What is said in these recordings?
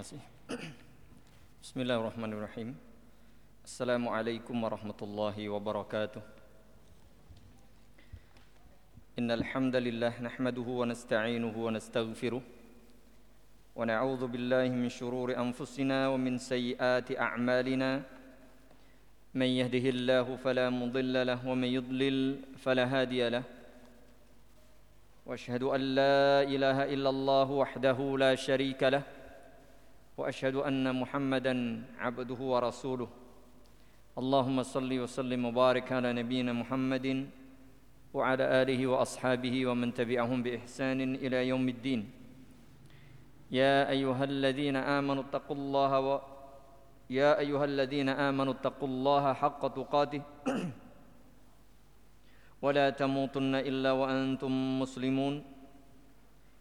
kasih. Bismillahirrahmanirrahim. Assalamualaikum warahmatullahi wabarakatuh. Innal hamdalillah nahmaduhu wa nasta'inuhu wa nastaghfiruh. Wa na'udzu billahi min shururi anfusina wa min sayyiati a'malina. Man yahdihillahu fala mudilla lahu wa man yudlil fala hadiya lahu. واشهد ان لا اله الا الله وحده لا شريك له وأشهد أن محمدا عبده ورسوله. اللهم صل وسلم وبارك على نبينا محمد وعلى آله وأصحابه ومن تبعهم بإحسان إلى يوم الدين. يا أيها الذين آمنوا اتقوا الله و يا أيها الذين آمنوا اتقوا الله حق تقاته. ولا تموتن إلا وأنتم مسلمون.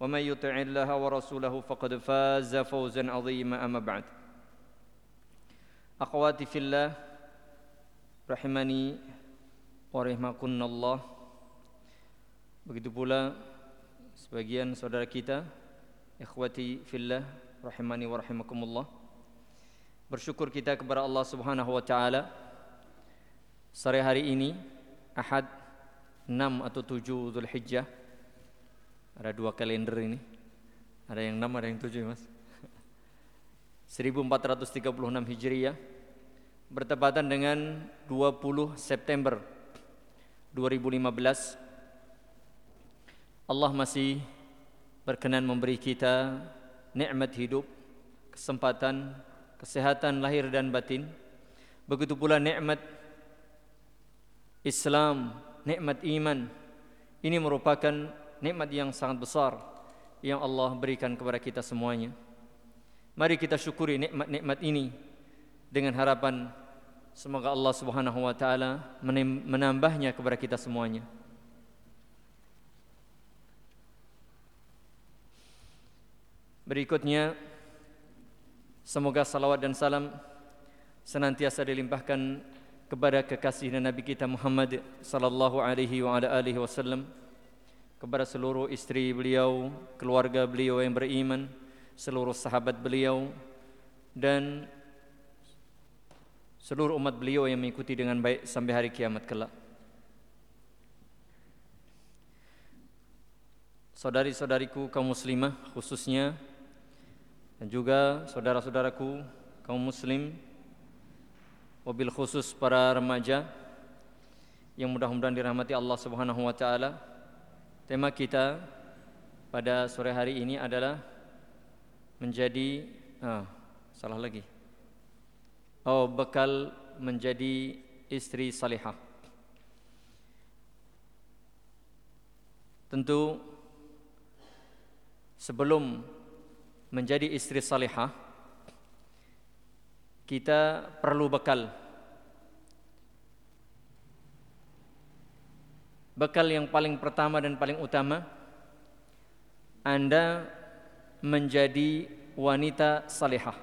ومن يطع الله ورسوله فقد فاز فوزا عظيما أما بعد أخواتي في الله رحمني ورحمكن الله begitu pula sebagian saudara kita ikhwati fillah rahimani wa rahimakumullah bersyukur kita kepada Allah Subhanahu wa taala sore hari ini Ahad 6 atau 7 Zulhijjah. ada dua kalender ini. Ada yang 6, ada yang 7, Mas. 1436 Hijriah bertepatan dengan 20 September 2015 Allah masih berkenan memberi kita nikmat hidup, kesempatan, kesehatan lahir dan batin. Begitu pula nikmat Islam nikmat iman ini merupakan nikmat yang sangat besar yang Allah berikan kepada kita semuanya. Mari kita syukuri nikmat-nikmat ini dengan harapan semoga Allah Subhanahu wa taala menambahnya kepada kita semuanya. Berikutnya semoga salawat dan salam senantiasa dilimpahkan kepada kekasih dan Nabi kita Muhammad sallallahu alaihi wa ala alihi wasallam kepada seluruh istri beliau, keluarga beliau yang beriman, seluruh sahabat beliau dan seluruh umat beliau yang mengikuti dengan baik sampai hari kiamat kelak. Saudari-saudariku kaum muslimah khususnya dan juga saudara-saudaraku kaum muslim wabil khusus para remaja yang mudah-mudahan dirahmati Allah Subhanahu wa taala. Tema kita pada sore hari ini adalah menjadi ah, salah lagi. Oh, bekal menjadi istri salihah. Tentu sebelum menjadi istri salihah kita perlu bekal. Bekal yang paling pertama dan paling utama Anda menjadi wanita salihah.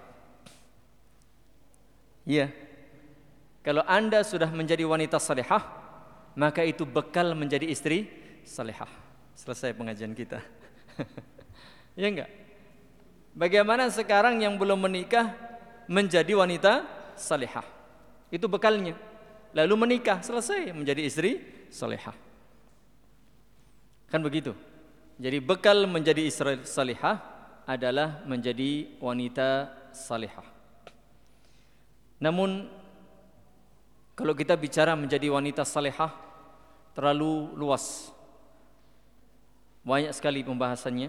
Iya. Kalau Anda sudah menjadi wanita salihah, maka itu bekal menjadi istri salihah. Selesai pengajian kita. ya enggak? Bagaimana sekarang yang belum menikah menjadi wanita salihah. Itu bekalnya. Lalu menikah, selesai menjadi istri salihah. Kan begitu. Jadi bekal menjadi istri salihah adalah menjadi wanita salihah. Namun kalau kita bicara menjadi wanita salihah terlalu luas. Banyak sekali pembahasannya.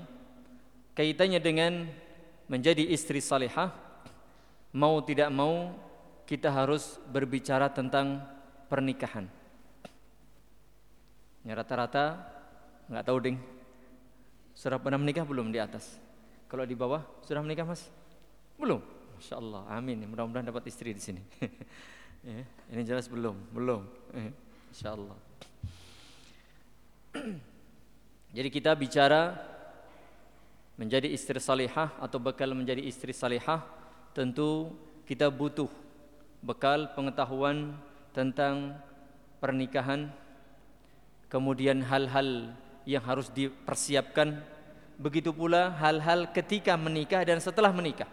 Kaitannya dengan menjadi istri salihah mau tidak mau kita harus berbicara tentang pernikahan. Ya rata-rata nggak tahu ding. Sudah pernah menikah belum di atas? Kalau di bawah sudah menikah mas? Belum. Masya Allah. Amin. Mudah-mudahan dapat istri di sini. ya, ini jelas belum. Belum. Ya, Masya Allah. Jadi kita bicara menjadi istri salihah atau bekal menjadi istri salihah tentu kita butuh bekal pengetahuan tentang pernikahan kemudian hal-hal yang harus dipersiapkan. Begitu pula hal-hal ketika menikah dan setelah menikah.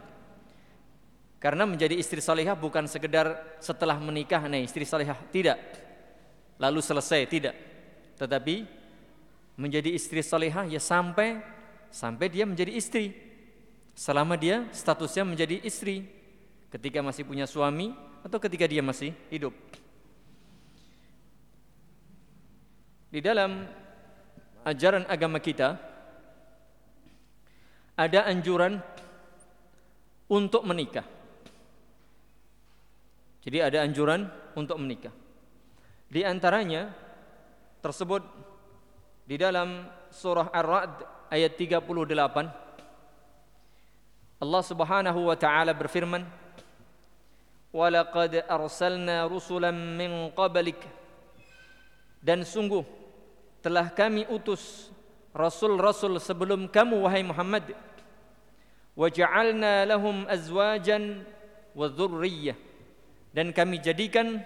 Karena menjadi istri salihah bukan sekedar setelah menikah nih istri salihah. Tidak. Lalu selesai. Tidak. Tetapi menjadi istri salihah ya sampai sampai dia menjadi istri. Selama dia statusnya menjadi istri. Ketika masih punya suami atau ketika dia masih hidup. Di dalam ajaran agama kita ada anjuran untuk menikah. Jadi ada anjuran untuk menikah. Di antaranya tersebut di dalam surah Ar-Ra'd ayat 38 Allah Subhanahu wa taala berfirman Walaqad arsalna rusulan min qablik dan sungguh telah kami utus rasul-rasul sebelum kamu wahai Muhammad wa ja'alna lahum azwajan wa dhurriyyah dan kami jadikan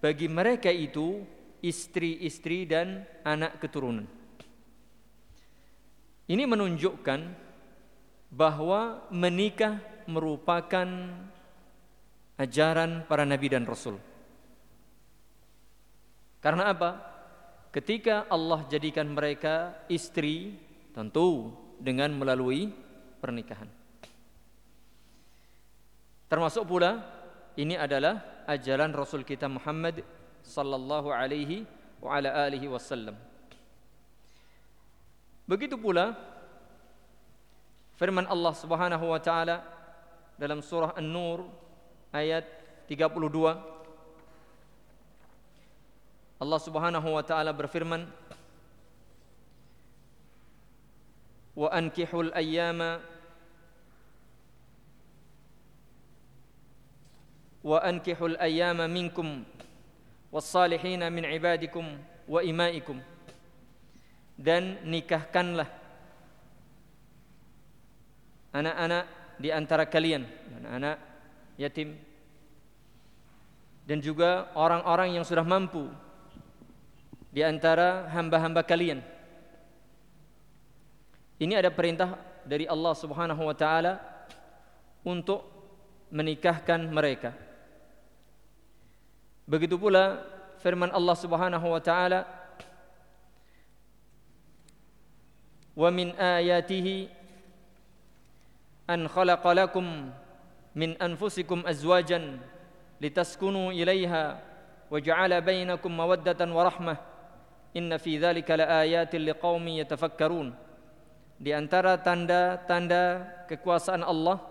bagi mereka itu istri-istri dan anak keturunan ini menunjukkan bahwa menikah merupakan ajaran para nabi dan rasul. Karena apa? Ketika Allah jadikan mereka istri, tentu dengan melalui pernikahan. Termasuk pula ini adalah ajaran Rasul kita Muhammad sallallahu alaihi wa ala alihi wasallam. Begitu pula firman Allah Subhanahu wa taala dalam surah An-Nur ayat 32 Allah Subhanahu wa taala berfirman wa ankihul ayyama wa ankihul ayyama minkum was-salihin min ibadikum wa imaikum. Dan nikahkanlah anak-anak di antara kalian, anak-anak yatim dan juga orang-orang yang sudah mampu di antara hamba-hamba kalian. Ini ada perintah dari Allah Subhanahu wa taala untuk menikahkan mereka. Begitu pula firman Allah Subhanahu wa taala Wa min ayatihi an khalaqa lakum min anfusikum azwajan litaskunu ilaiha wa ja'ala bainakum mawaddatan wa rahmah Inna fi dzalika laayatil liqaumin yatafakkarun. Di antara tanda-tanda kekuasaan Allah,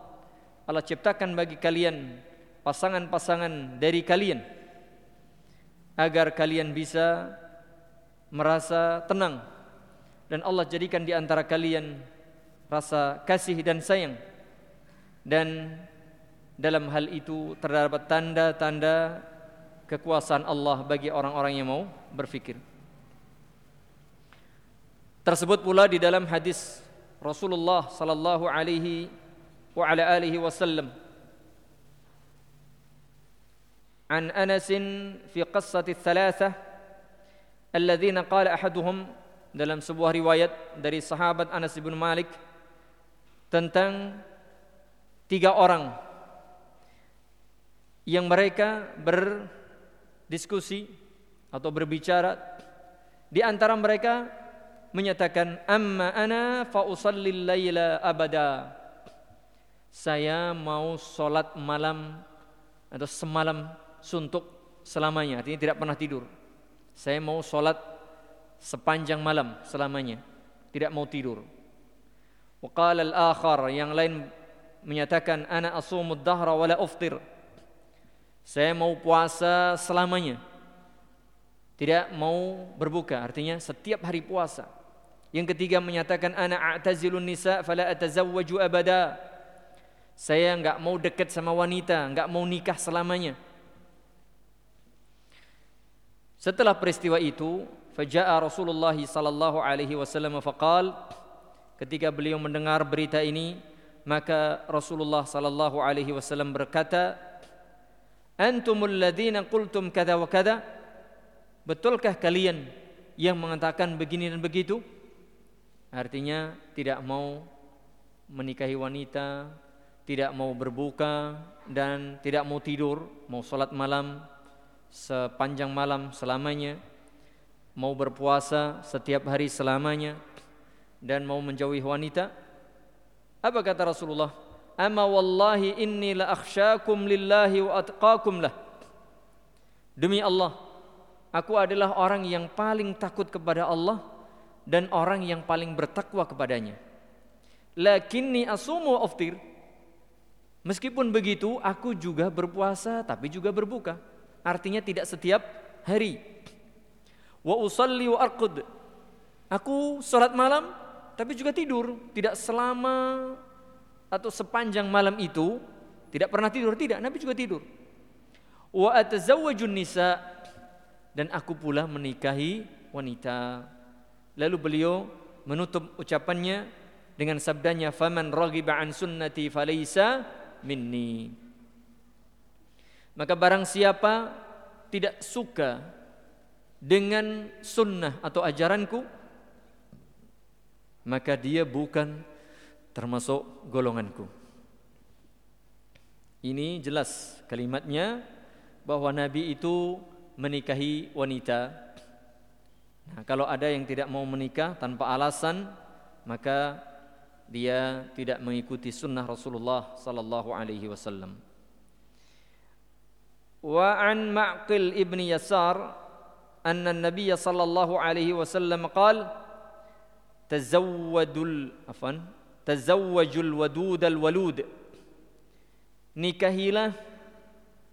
Allah ciptakan bagi kalian pasangan-pasangan dari kalian agar kalian bisa merasa tenang dan Allah jadikan di antara kalian rasa kasih dan sayang dan dalam hal itu terdapat tanda-tanda kekuasaan Allah bagi orang-orang yang mau berfikir. Tersebut pula di dalam hadis Rasulullah sallallahu alaihi wa ala alihi wasallam عن أنس في قصة الثلاثة الذين قال أحدهم dalam sebuah riwayat dari sahabat Anas bin Malik tentang tiga orang yang mereka berdiskusi atau berbicara di antara mereka menyatakan amma ana fa laila abada. Saya mau solat malam atau semalam suntuk selamanya artinya tidak pernah tidur. Saya mau solat sepanjang malam selamanya tidak mau tidur. Waqala al-akhar yang lain menyatakan ana asumud dahra wala uftir. Saya mau puasa selamanya tidak mau berbuka artinya setiap hari puasa yang ketiga menyatakan ana a'tazilun nisa fala atazawwaju abada Saya nggak mau dekat sama wanita, nggak mau nikah selamanya. Setelah peristiwa itu, faja'a Rasulullah sallallahu alaihi wasallam faqal ketika beliau mendengar berita ini, maka Rasulullah sallallahu alaihi wasallam berkata, "Antumul ladzina qultum kada wa kada?" Betulkah kalian yang mengatakan begini dan begitu? Artinya tidak mau menikahi wanita, tidak mau berbuka dan tidak mau tidur, mau salat malam, sepanjang malam selamanya, mau berpuasa setiap hari selamanya, dan mau menjauhi wanita? Apa kata Rasulullah? Ama wallahi inni la akhsyakum lillahi wa atqakum lah. Demi Allah, aku adalah orang yang paling takut kepada Allah dan orang yang paling bertakwa kepadanya. Lakinni asumu aftir. Meskipun begitu, aku juga berpuasa tapi juga berbuka. Artinya tidak setiap hari. Wa usalli wa arqud. Aku salat malam tapi juga tidur, tidak selama atau sepanjang malam itu tidak pernah tidur, tidak, Nabi juga tidur. Wa atazawwajun nisa dan aku pula menikahi wanita. Lalu beliau menutup ucapannya dengan sabdanya faman raghiba an sunnati falaysa minni. Maka barang siapa tidak suka dengan sunnah atau ajaranku, maka dia bukan termasuk golonganku. Ini jelas kalimatnya bahwa Nabi itu menikahi wanita. Nah, kalau ada yang tidak mau menikah tanpa alasan, maka dia tidak mengikuti sunnah Rasulullah sallallahu alaihi wasallam. Wa an Ma'qil ibni Yasar anna an-nabiy sallallahu alaihi wasallam qala tazawwadul afan tazawwajul wadud al walud nikahilah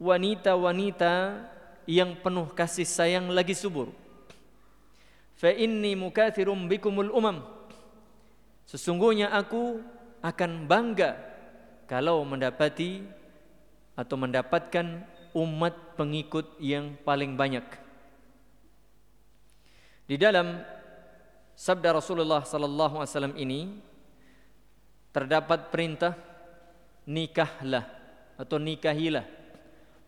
wanita-wanita yang penuh kasih sayang lagi subur fa inni mukathirum bikumul umam sesungguhnya aku akan bangga kalau mendapati atau mendapatkan umat pengikut yang paling banyak. Di dalam sabda Rasulullah sallallahu alaihi wasallam ini terdapat perintah nikahlah atau nikahilah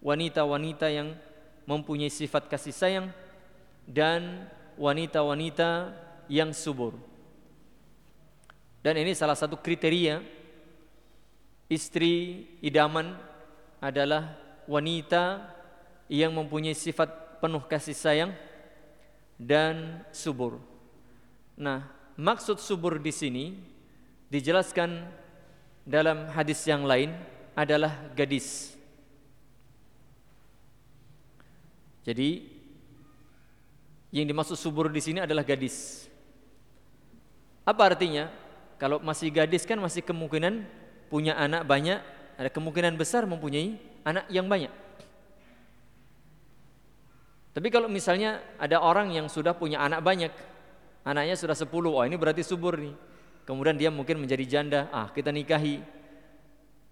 wanita-wanita yang mempunyai sifat kasih sayang dan wanita-wanita yang subur. Dan ini salah satu kriteria istri idaman adalah wanita yang mempunyai sifat penuh kasih sayang dan subur. Nah, maksud subur di sini dijelaskan dalam hadis yang lain adalah gadis. Jadi yang dimaksud subur di sini adalah gadis. Apa artinya? Kalau masih gadis kan masih kemungkinan punya anak banyak, ada kemungkinan besar mempunyai anak yang banyak. Tapi kalau misalnya ada orang yang sudah punya anak banyak, anaknya sudah 10, oh ini berarti subur nih. Kemudian dia mungkin menjadi janda, ah kita nikahi.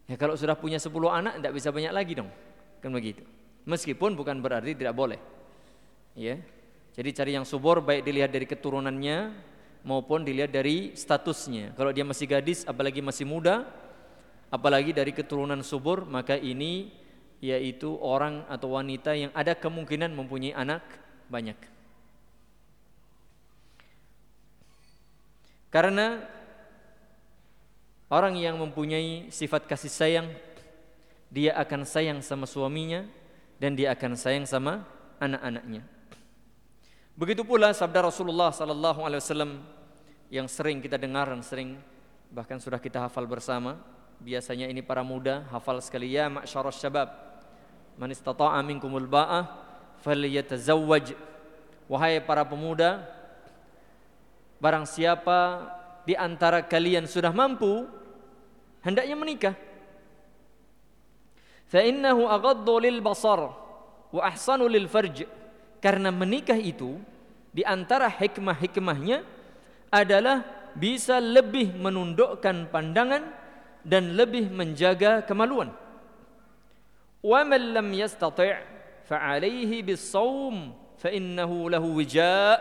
Ya kalau sudah punya 10 anak tidak bisa banyak lagi dong. Kan begitu. Meskipun bukan berarti tidak boleh. Ya. Jadi cari yang subur baik dilihat dari keturunannya maupun dilihat dari statusnya. Kalau dia masih gadis apalagi masih muda, apalagi dari keturunan subur, maka ini yaitu orang atau wanita yang ada kemungkinan mempunyai anak banyak. Karena orang yang mempunyai sifat kasih sayang dia akan sayang sama suaminya dan dia akan sayang sama anak-anaknya. Begitu pula sabda Rasulullah sallallahu alaihi wasallam yang sering kita dengar dan sering bahkan sudah kita hafal bersama. Biasanya ini para muda hafal sekali ya ma'syarus syabab Man istata'a minkumul ba'ah falyatazawwaj. Wahai para pemuda, barang siapa di antara kalian sudah mampu hendaknya menikah. Fa innahu aghaddu lil basar wa ahsanu lil farj. Karena menikah itu di antara hikmah-hikmahnya adalah bisa lebih menundukkan pandangan dan lebih menjaga kemaluan. Wa man lam yastati' fa 'alaihi bis-shaum fa innahu lahu wija'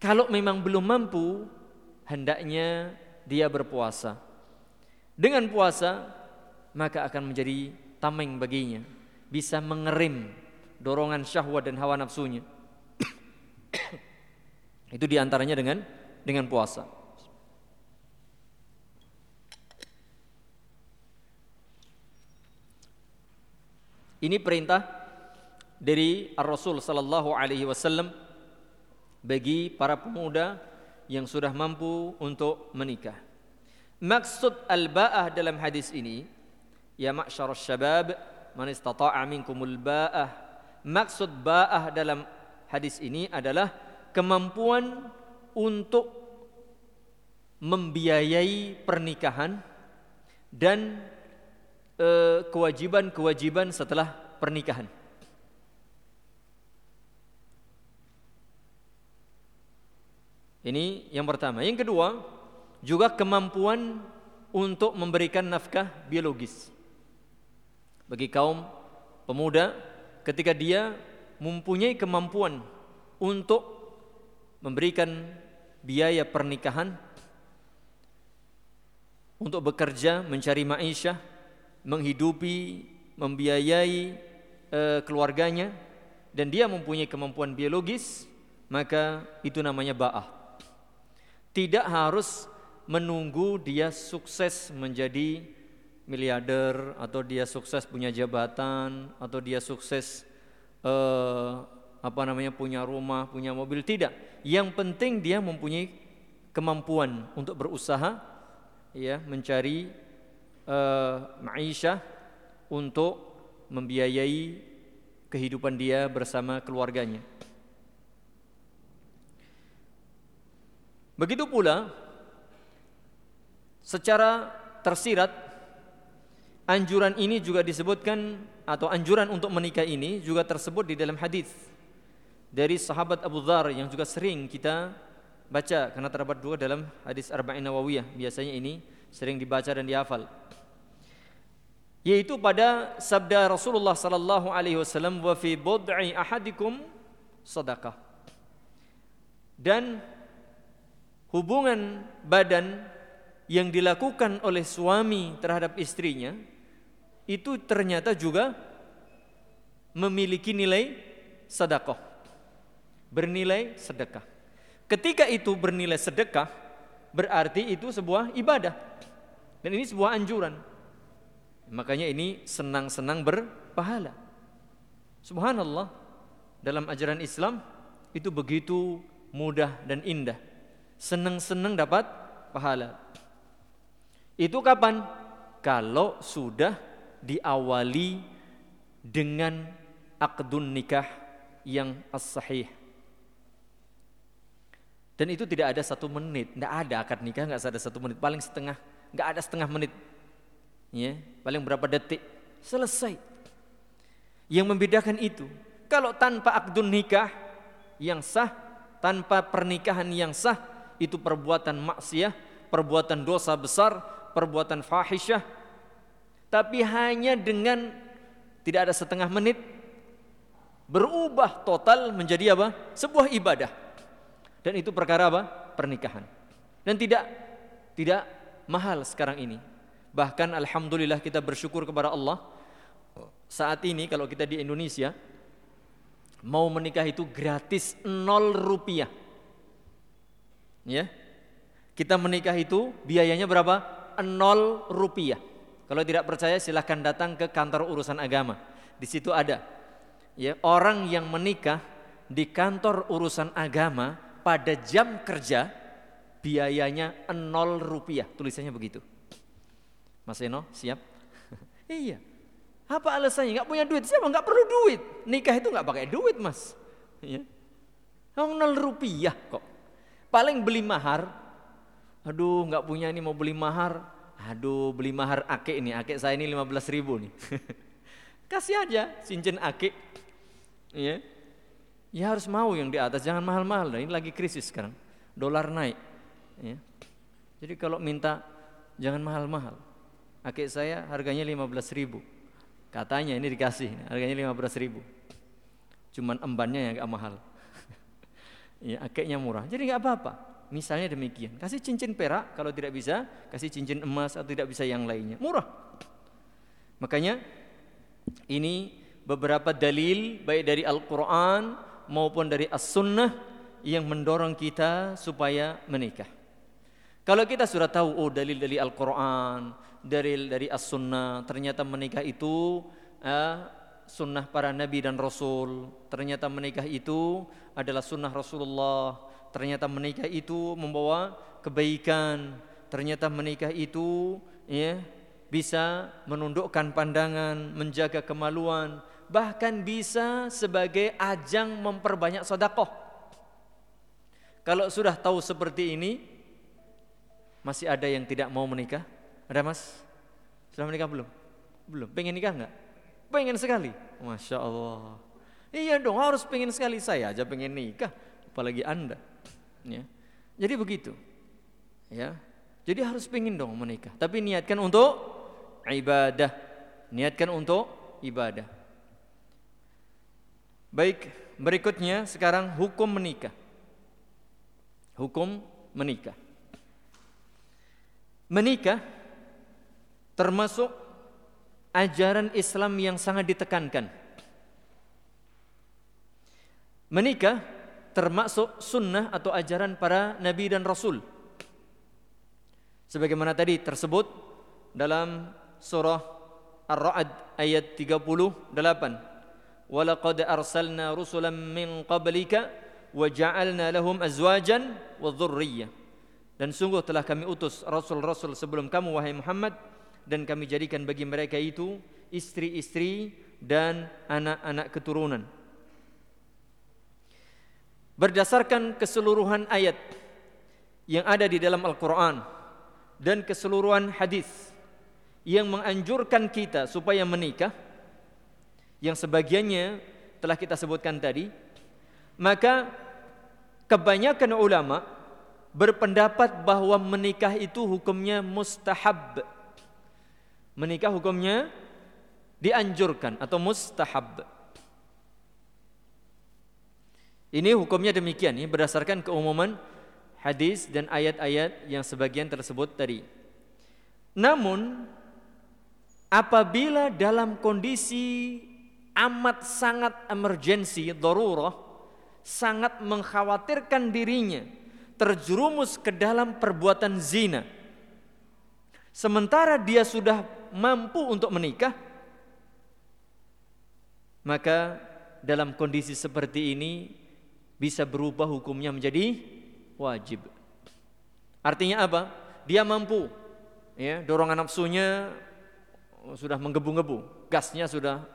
Kalau memang belum mampu, hendaknya dia berpuasa. Dengan puasa, maka akan menjadi tameng baginya. Bisa mengerim dorongan syahwat dan hawa nafsunya. Itu di antaranya dengan dengan puasa. Ini perintah dari Ar-Rasul sallallahu alaihi wasallam bagi para pemuda yang sudah mampu untuk menikah. Maksud al-ba'ah dalam hadis ini ya ma'syar syabab man istata'a minkumul ba'ah. Maksud ba'ah dalam hadis ini adalah kemampuan untuk membiayai pernikahan dan Eh, kewajiban-kewajiban setelah pernikahan. Ini yang pertama. Yang kedua, juga kemampuan untuk memberikan nafkah biologis. Bagi kaum pemuda ketika dia mempunyai kemampuan untuk memberikan biaya pernikahan untuk bekerja mencari maisha menghidupi, membiayai e, keluarganya dan dia mempunyai kemampuan biologis, maka itu namanya ba'ah. Tidak harus menunggu dia sukses menjadi miliarder atau dia sukses punya jabatan atau dia sukses e, apa namanya punya rumah, punya mobil tidak. Yang penting dia mempunyai kemampuan untuk berusaha ya mencari uh, maisha untuk membiayai kehidupan dia bersama keluarganya. Begitu pula secara tersirat anjuran ini juga disebutkan atau anjuran untuk menikah ini juga tersebut di dalam hadis dari sahabat Abu Dhar yang juga sering kita baca karena terdapat dua dalam hadis Arba'in Nawawiyah. Biasanya ini sering dibaca dan dihafal. Yaitu pada sabda Rasulullah sallallahu alaihi wasallam wa fi bud'i ahadikum sedekah dan hubungan badan yang dilakukan oleh suami terhadap istrinya itu ternyata juga memiliki nilai sedekah bernilai sedekah ketika itu bernilai sedekah berarti itu sebuah ibadah dan ini sebuah anjuran Makanya ini senang-senang berpahala. Subhanallah, dalam ajaran Islam itu begitu mudah dan indah. Senang-senang dapat pahala. Itu kapan? Kalau sudah diawali dengan akdun nikah yang as-sahih. Dan itu tidak ada satu menit, tidak ada akad nikah, nggak ada satu menit, paling setengah, nggak ada setengah menit. Ya paling berapa detik? Selesai. Yang membedakan itu kalau tanpa akdun nikah yang sah tanpa pernikahan yang sah itu perbuatan maksiat perbuatan dosa besar perbuatan fahisyah tapi hanya dengan tidak ada setengah menit berubah total menjadi apa sebuah ibadah dan itu perkara apa pernikahan dan tidak tidak mahal sekarang ini Bahkan alhamdulillah kita bersyukur kepada Allah. Saat ini kalau kita di Indonesia mau menikah itu gratis nol rupiah. Ya. Kita menikah itu biayanya berapa? Nol rupiah. Kalau tidak percaya silahkan datang ke kantor urusan agama. Di situ ada. Ya, orang yang menikah di kantor urusan agama pada jam kerja biayanya nol rupiah. Tulisannya begitu. Mas Eno, siap? iya. Apa alasannya? Gak punya duit. Siapa? Gak perlu duit. Nikah itu gak pakai duit, Mas. Iya. nol rupiah kok. Paling beli mahar. Aduh, gak punya ini mau beli mahar. Aduh, beli mahar ake ini. Ake saya ini 15 ribu nih. Kasih aja cincin ake. Iya. Ya harus mau yang di atas, jangan mahal-mahal. Ini lagi krisis sekarang. Dolar naik. Ya. Jadi kalau minta jangan mahal-mahal. Akik saya harganya 15 ribu. Katanya ini dikasih, harganya 15 ribu. Cuman embannya yang gak mahal. ya, akiknya murah. Jadi nggak apa-apa. Misalnya demikian. Kasih cincin perak, kalau tidak bisa, kasih cincin emas atau tidak bisa yang lainnya. Murah. Makanya ini beberapa dalil baik dari Al-Quran maupun dari As-Sunnah yang mendorong kita supaya menikah. Kalau kita sudah tahu oh dalil dari Al-Qur'an, dalil dari As-Sunnah, ternyata menikah itu eh, sunnah para nabi dan rasul. Ternyata menikah itu adalah sunnah Rasulullah. Ternyata menikah itu membawa kebaikan. Ternyata menikah itu ya bisa menundukkan pandangan, menjaga kemaluan, bahkan bisa sebagai ajang memperbanyak sodakoh. Kalau sudah tahu seperti ini, masih ada yang tidak mau menikah? Ada mas? Sudah menikah belum? Belum. Pengen nikah nggak? Pengen sekali. Masya Allah. Iya dong harus pengen sekali saya aja pengen nikah. Apalagi anda. Ya. Jadi begitu. Ya. Jadi harus pengen dong menikah. Tapi niatkan untuk ibadah. Niatkan untuk ibadah. Baik, berikutnya sekarang hukum menikah. Hukum menikah. Menikah termasuk ajaran Islam yang sangat ditekankan. Menikah termasuk sunnah atau ajaran para nabi dan rasul. Sebagaimana tadi tersebut dalam surah Ar-Ra'd ayat 38. Walaqad arsalna rusulan min qablika wa ja'alna lahum azwajan wa dhurriyyah. Dan sungguh telah kami utus rasul-rasul sebelum kamu wahai Muhammad dan kami jadikan bagi mereka itu istri-istri dan anak-anak keturunan. Berdasarkan keseluruhan ayat yang ada di dalam Al-Qur'an dan keseluruhan hadis yang menganjurkan kita supaya menikah yang sebagiannya telah kita sebutkan tadi maka kebanyakan ulama berpendapat bahwa menikah itu hukumnya mustahab. Menikah hukumnya dianjurkan atau mustahab. Ini hukumnya demikian ini berdasarkan keumuman hadis dan ayat-ayat yang sebagian tersebut tadi. Namun apabila dalam kondisi amat sangat emergensi, darurah, sangat mengkhawatirkan dirinya terjerumus ke dalam perbuatan zina. Sementara dia sudah mampu untuk menikah, maka dalam kondisi seperti ini bisa berubah hukumnya menjadi wajib. Artinya apa? Dia mampu, ya, dorongan nafsunya sudah menggebu-gebu, gasnya sudah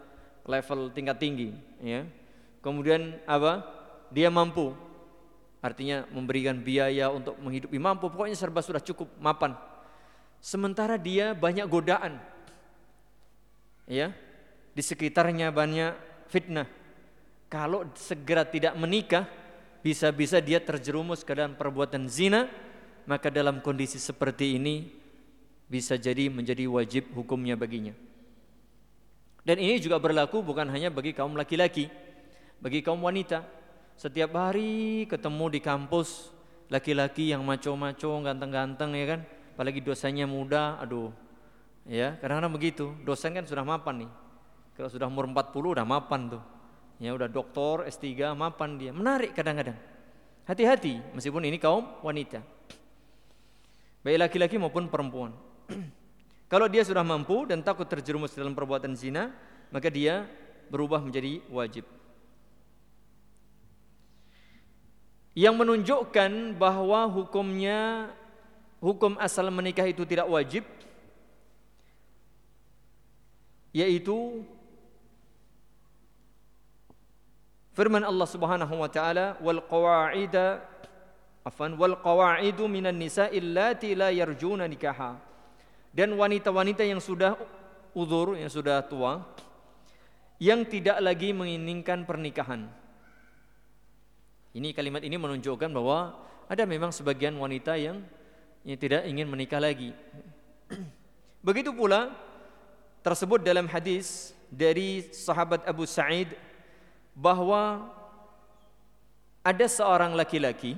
level tingkat tinggi, ya. Kemudian apa? Dia mampu Artinya memberikan biaya untuk menghidupi mampu, pokoknya serba sudah cukup mapan. Sementara dia banyak godaan. Ya. Di sekitarnya banyak fitnah. Kalau segera tidak menikah, bisa-bisa dia terjerumus ke dalam perbuatan zina, maka dalam kondisi seperti ini bisa jadi menjadi wajib hukumnya baginya. Dan ini juga berlaku bukan hanya bagi kaum laki-laki, bagi kaum wanita. Setiap hari ketemu di kampus laki-laki yang maco-maco, ganteng-ganteng ya kan, apalagi dosanya muda, aduh. Ya, kadang-kadang begitu. Dosen kan sudah mapan nih. Kalau sudah umur 40 udah mapan tuh. Ya udah doktor S3 mapan dia. Menarik kadang-kadang. Hati-hati meskipun ini kaum wanita. Baik laki-laki maupun perempuan. Kalau dia sudah mampu dan takut terjerumus dalam perbuatan zina, maka dia berubah menjadi wajib. yang menunjukkan bahwa hukumnya hukum asal menikah itu tidak wajib yaitu firman Allah Subhanahu wa taala wal qawaida afan wal qawaidu minan nisa illati la yarjuna nikaha dan wanita-wanita yang sudah uzur yang sudah tua yang tidak lagi menginginkan pernikahan ini kalimat ini menunjukkan bahwa ada memang sebagian wanita yang, yang tidak ingin menikah lagi. Begitu pula tersebut dalam hadis dari sahabat Abu Sa'id bahwa ada seorang laki-laki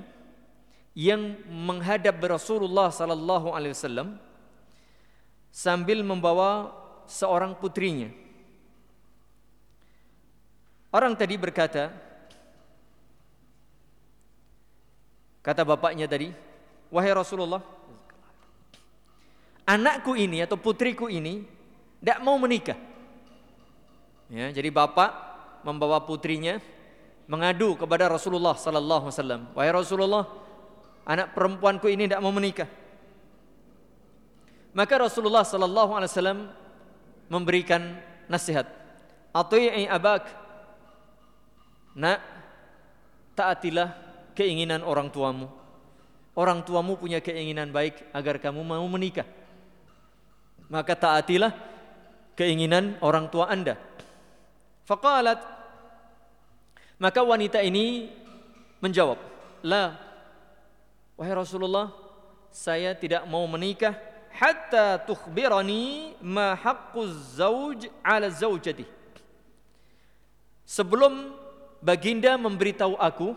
yang menghadap Rasulullah sallallahu alaihi wasallam sambil membawa seorang putrinya. Orang tadi berkata, kata bapaknya tadi, "Wahai Rasulullah, anakku ini atau putriku ini tidak mau menikah." Ya, jadi bapak membawa putrinya mengadu kepada Rasulullah sallallahu alaihi wasallam, "Wahai Rasulullah, anak perempuanku ini tidak mau menikah." Maka Rasulullah sallallahu alaihi wasallam memberikan nasihat. Ati'i abak. Nak, taatilah keinginan orang tuamu. Orang tuamu punya keinginan baik agar kamu mau menikah. Maka taatilah keinginan orang tua Anda. Faqalat maka wanita ini menjawab, "La, wahai Rasulullah, saya tidak mau menikah hatta tukhbirani ma haqquz zauj ala zaujati." Sebelum baginda memberitahu aku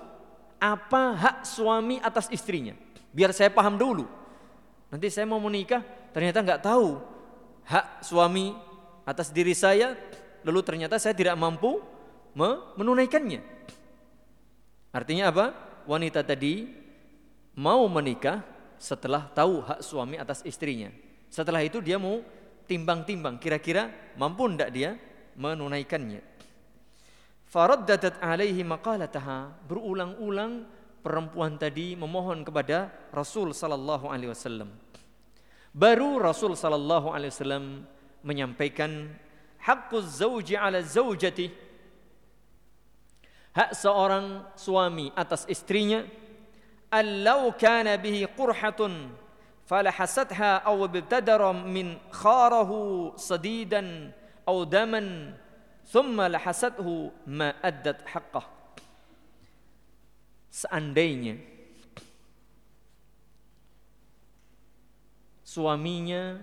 apa hak suami atas istrinya, biar saya paham dulu. Nanti saya mau menikah, ternyata nggak tahu hak suami atas diri saya, lalu ternyata saya tidak mampu menunaikannya. Artinya apa? Wanita tadi mau menikah setelah tahu hak suami atas istrinya. Setelah itu dia mau timbang-timbang kira-kira mampu tidak dia menunaikannya. Faraddadat alaihi maqalataha berulang-ulang perempuan tadi memohon kepada Rasul sallallahu alaihi wasallam. Baru Rasul sallallahu alaihi wasallam menyampaikan haqquz zauji ala zaujati hak seorang suami atas istrinya allau kana bihi qurhatun falahasatha aw ibtadara min kharahu sadidan aw daman thumma lahasathu ma addat haqqah. Seandainya suaminya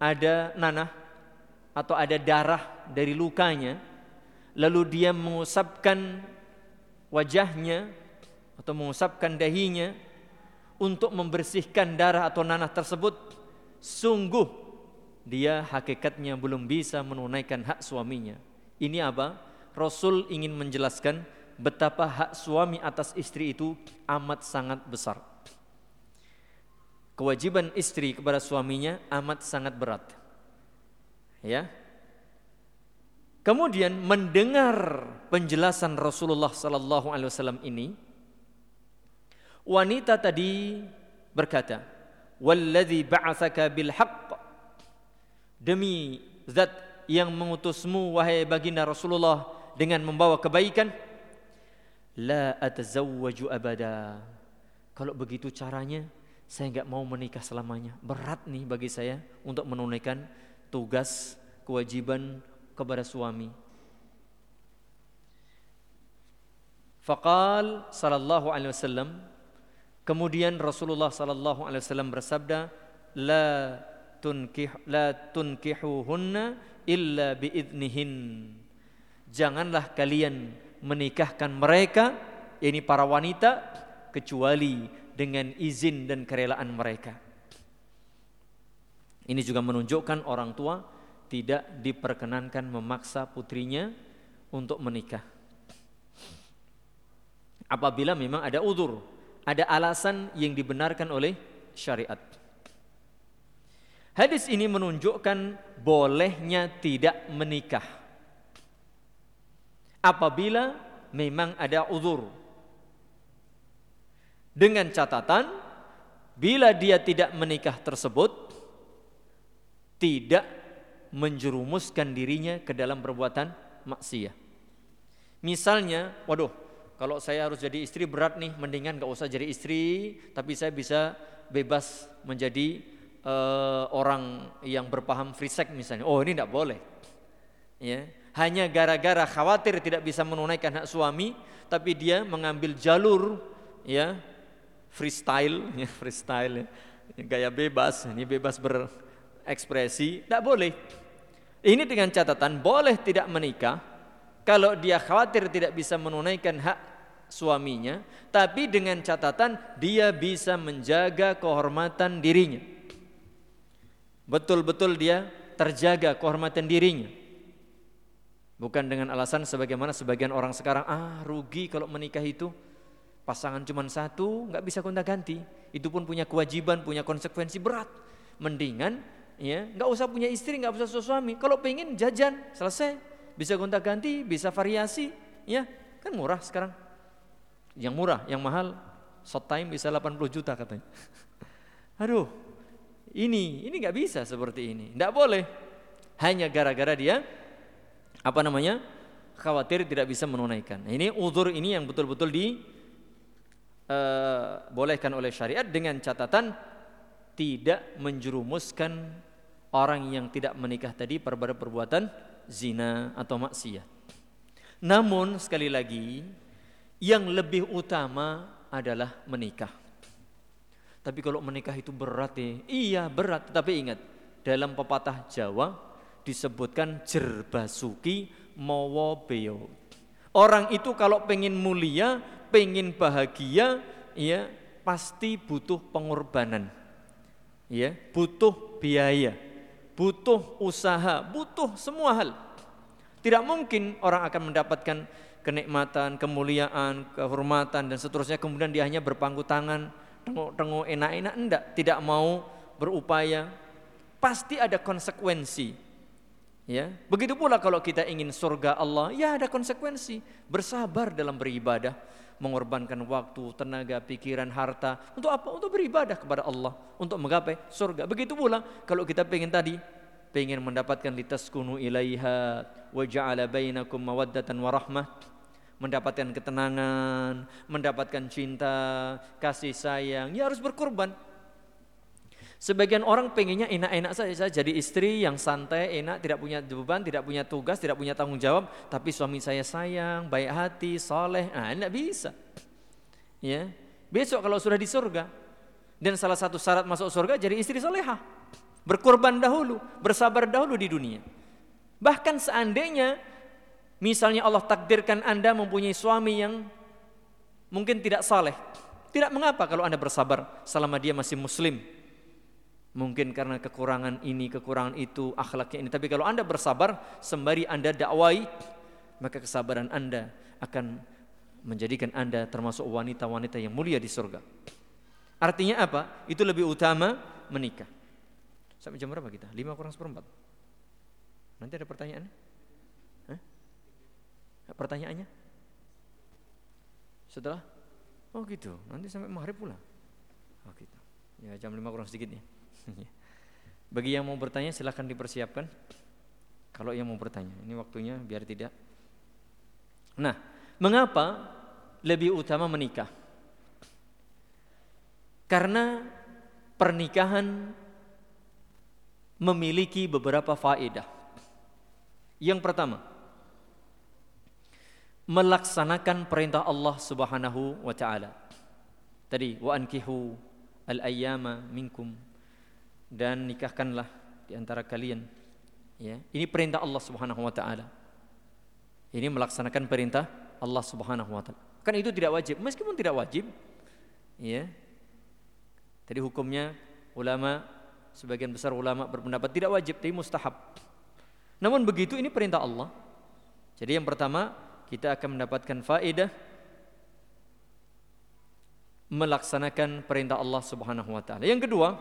ada nanah atau ada darah dari lukanya lalu dia mengusapkan wajahnya atau mengusapkan dahinya untuk membersihkan darah atau nanah tersebut. Sungguh dia hakikatnya belum bisa menunaikan hak suaminya. Ini apa? Rasul ingin menjelaskan betapa hak suami atas istri itu amat sangat besar. Kewajiban istri kepada suaminya amat sangat berat. Ya Kemudian mendengar penjelasan Rasulullah sallallahu alaihi wasallam ini wanita tadi berkata, "Walladzi ba'atsaka bil haqq" Demi zat yang mengutusmu wahai baginda Rasulullah dengan membawa kebaikan, la atazawwaju abada. Kalau begitu caranya, saya enggak mau menikah selamanya. Berat nih bagi saya untuk menunaikan tugas kewajiban kepada suami. Faqal sallallahu alaihi wasallam kemudian Rasulullah sallallahu alaihi wasallam bersabda la tunkih la tunkihuhunna illa biidnihin janganlah kalian menikahkan mereka ini para wanita kecuali dengan izin dan kerelaan mereka ini juga menunjukkan orang tua tidak diperkenankan memaksa putrinya untuk menikah. Apabila memang ada udur, ada alasan yang dibenarkan oleh syariat. Hadis ini menunjukkan bolehnya tidak menikah. Apabila memang ada udur. Dengan catatan bila dia tidak menikah tersebut tidak menjerumuskan dirinya ke dalam perbuatan maksiat. Misalnya, waduh, kalau saya harus jadi istri berat nih, mendingan gak usah jadi istri, tapi saya bisa bebas menjadi uh, orang yang berpaham free sex misalnya. Oh ini tidak boleh. Ya, hanya gara-gara khawatir tidak bisa menunaikan hak suami, tapi dia mengambil jalur ya freestyle, ya freestyle, ya, gaya bebas, ini bebas ber ekspresi, tidak boleh. Ini dengan catatan boleh tidak menikah kalau dia khawatir tidak bisa menunaikan hak suaminya, tapi dengan catatan dia bisa menjaga kehormatan dirinya. Betul-betul dia terjaga kehormatan dirinya. Bukan dengan alasan sebagaimana sebagian orang sekarang, ah rugi kalau menikah itu pasangan cuma satu, nggak bisa gonta ganti. Itu pun punya kewajiban, punya konsekuensi berat. Mendingan ya nggak usah punya istri, nggak usah suami. Kalau pengen jajan, selesai. Bisa gonta ganti, bisa variasi, ya kan murah sekarang. Yang murah, yang mahal, short time bisa 80 juta katanya. Aduh, ini ini nggak bisa seperti ini, nggak boleh. Hanya gara-gara dia apa namanya khawatir tidak bisa menunaikan. Nah, ini uzur ini yang betul-betul dibolehkan eh, uh, oleh syariat dengan catatan tidak menjerumuskan orang yang tidak menikah tadi pada perbuatan zina atau maksiat. Namun sekali lagi yang lebih utama adalah menikah. Tapi kalau menikah itu berat ya, iya berat. Tapi ingat dalam pepatah Jawa disebutkan jerbasuki mowo beo. Orang itu kalau pengen mulia, pengen bahagia, ya pasti butuh pengorbanan. Ya, butuh biaya, butuh usaha, butuh semua hal. Tidak mungkin orang akan mendapatkan kenikmatan, kemuliaan, kehormatan dan seterusnya kemudian dia hanya berpangku tangan, tengok-tengok enak-enak enggak, tidak mau berupaya. Pasti ada konsekuensi Ya, begitu pula kalau kita ingin surga Allah, ya ada konsekuensi. Bersabar dalam beribadah, mengorbankan waktu, tenaga, pikiran, harta untuk apa? Untuk beribadah kepada Allah, untuk menggapai surga. Begitu pula kalau kita pengen tadi pengen mendapatkan litaskunu ilaiha wa ja'ala bainakum mawaddatan wa rahmah mendapatkan ketenangan, mendapatkan cinta, kasih sayang, ya harus berkorban. Sebagian orang pengennya enak-enak saja. Jadi istri yang santai, enak, tidak punya beban, tidak punya tugas, tidak punya tanggung jawab, tapi suami saya sayang, baik hati, soleh, ah tidak bisa. Ya, besok kalau sudah di surga dan salah satu syarat masuk surga jadi istri soleha, berkorban dahulu, bersabar dahulu di dunia. Bahkan seandainya misalnya Allah takdirkan anda mempunyai suami yang mungkin tidak saleh, tidak mengapa kalau anda bersabar selama dia masih muslim, Mungkin karena kekurangan ini, kekurangan itu, akhlaknya ini. Tapi kalau Anda bersabar, sembari Anda dakwai, maka kesabaran Anda akan menjadikan Anda termasuk wanita-wanita yang mulia di surga. Artinya apa? Itu lebih utama menikah. Sampai jam berapa kita? Lima kurang seperempat. Nanti ada pertanyaan? Hah? Pertanyaannya? Setelah? Oh gitu. Nanti sampai maghrib pula. Oh gitu. Ya jam lima kurang sedikit nih. Bagi yang mau bertanya silahkan dipersiapkan. Kalau yang mau bertanya, ini waktunya biar tidak. Nah, mengapa lebih utama menikah? Karena pernikahan memiliki beberapa faedah. Yang pertama, melaksanakan perintah Allah Subhanahu wa taala. Tadi wa ankihu al-ayyama minkum dan nikahkanlah di antara kalian. Ya, ini perintah Allah Subhanahu wa taala. Ini melaksanakan perintah Allah Subhanahu wa taala. Kan itu tidak wajib, meskipun tidak wajib. Ya. Tadi hukumnya ulama sebagian besar ulama berpendapat tidak wajib, tapi mustahab. Namun begitu ini perintah Allah. Jadi yang pertama kita akan mendapatkan faedah melaksanakan perintah Allah Subhanahu wa taala. Yang kedua,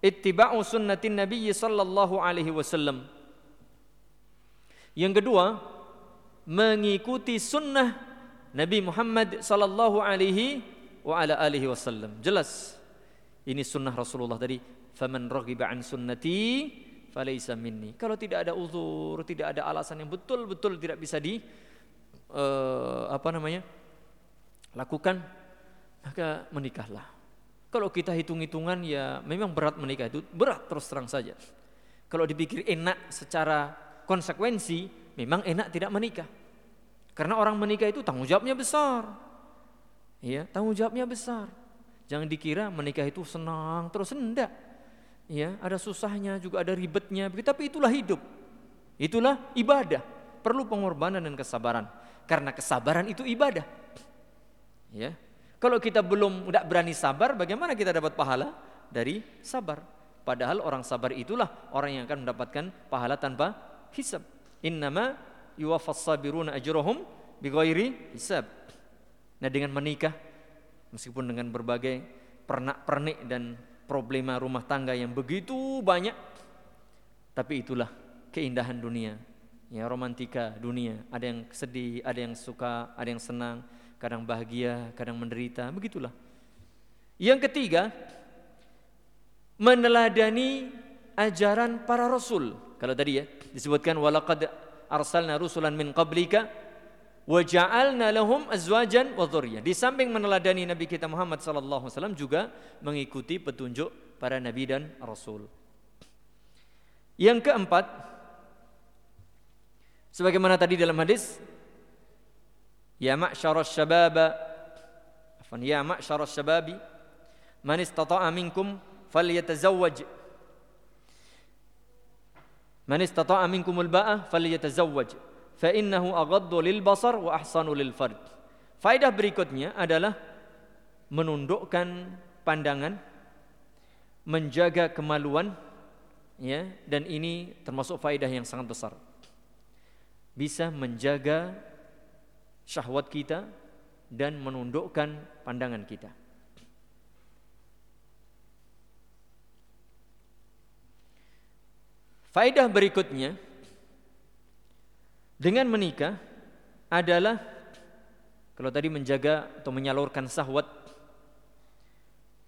ittiba'u sunnatin Nabi sallallahu alaihi wasallam. Yang kedua, mengikuti sunnah Nabi Muhammad sallallahu alaihi wa ala alihi wasallam. Jelas. Ini sunnah Rasulullah tadi, faman raghiba an sunnati falaysa minni. Kalau tidak ada uzur, tidak ada alasan yang betul-betul tidak bisa di uh, apa namanya? lakukan, maka menikahlah kalau kita hitung-hitungan ya memang berat menikah itu berat terus terang saja. Kalau dipikir enak secara konsekuensi, memang enak tidak menikah. Karena orang menikah itu tanggung jawabnya besar. Ya, tanggung jawabnya besar. Jangan dikira menikah itu senang terus enggak. Ya, ada susahnya juga ada ribetnya, tapi itulah hidup. Itulah ibadah. Perlu pengorbanan dan kesabaran. Karena kesabaran itu ibadah. Ya. Kalau kita belum tidak berani sabar, bagaimana kita dapat pahala dari sabar? Padahal orang sabar itulah orang yang akan mendapatkan pahala tanpa hisab. Innama yuwaffas sabiruna ajrohum bighairi hisab. Nah, dengan menikah meskipun dengan berbagai pernak-pernik dan problema rumah tangga yang begitu banyak tapi itulah keindahan dunia ya romantika dunia ada yang sedih ada yang suka ada yang senang kadang bahagia kadang menderita begitulah yang ketiga meneladani ajaran para rasul kalau tadi ya disebutkan walaqad arsalna rusulan min qablika wa ja'alna lahum azwajan wa dhurriyyah. Di samping meneladani Nabi kita Muhammad sallallahu alaihi wasallam juga mengikuti petunjuk para nabi dan rasul. Yang keempat sebagaimana tadi dalam hadis ya ma'syaras syababa afan ya ma'syaras syababi man istata'a minkum falyatazawwaj man istata'a minkumul ba'a falyatazawwaj fa innahu aghaddu lil basar wa ahsanu lil fard. Faedah berikutnya adalah menundukkan pandangan, menjaga kemaluan ya dan ini termasuk faedah yang sangat besar. Bisa menjaga syahwat kita dan menundukkan pandangan kita. Faedah berikutnya dengan menikah adalah kalau tadi menjaga atau menyalurkan sahwat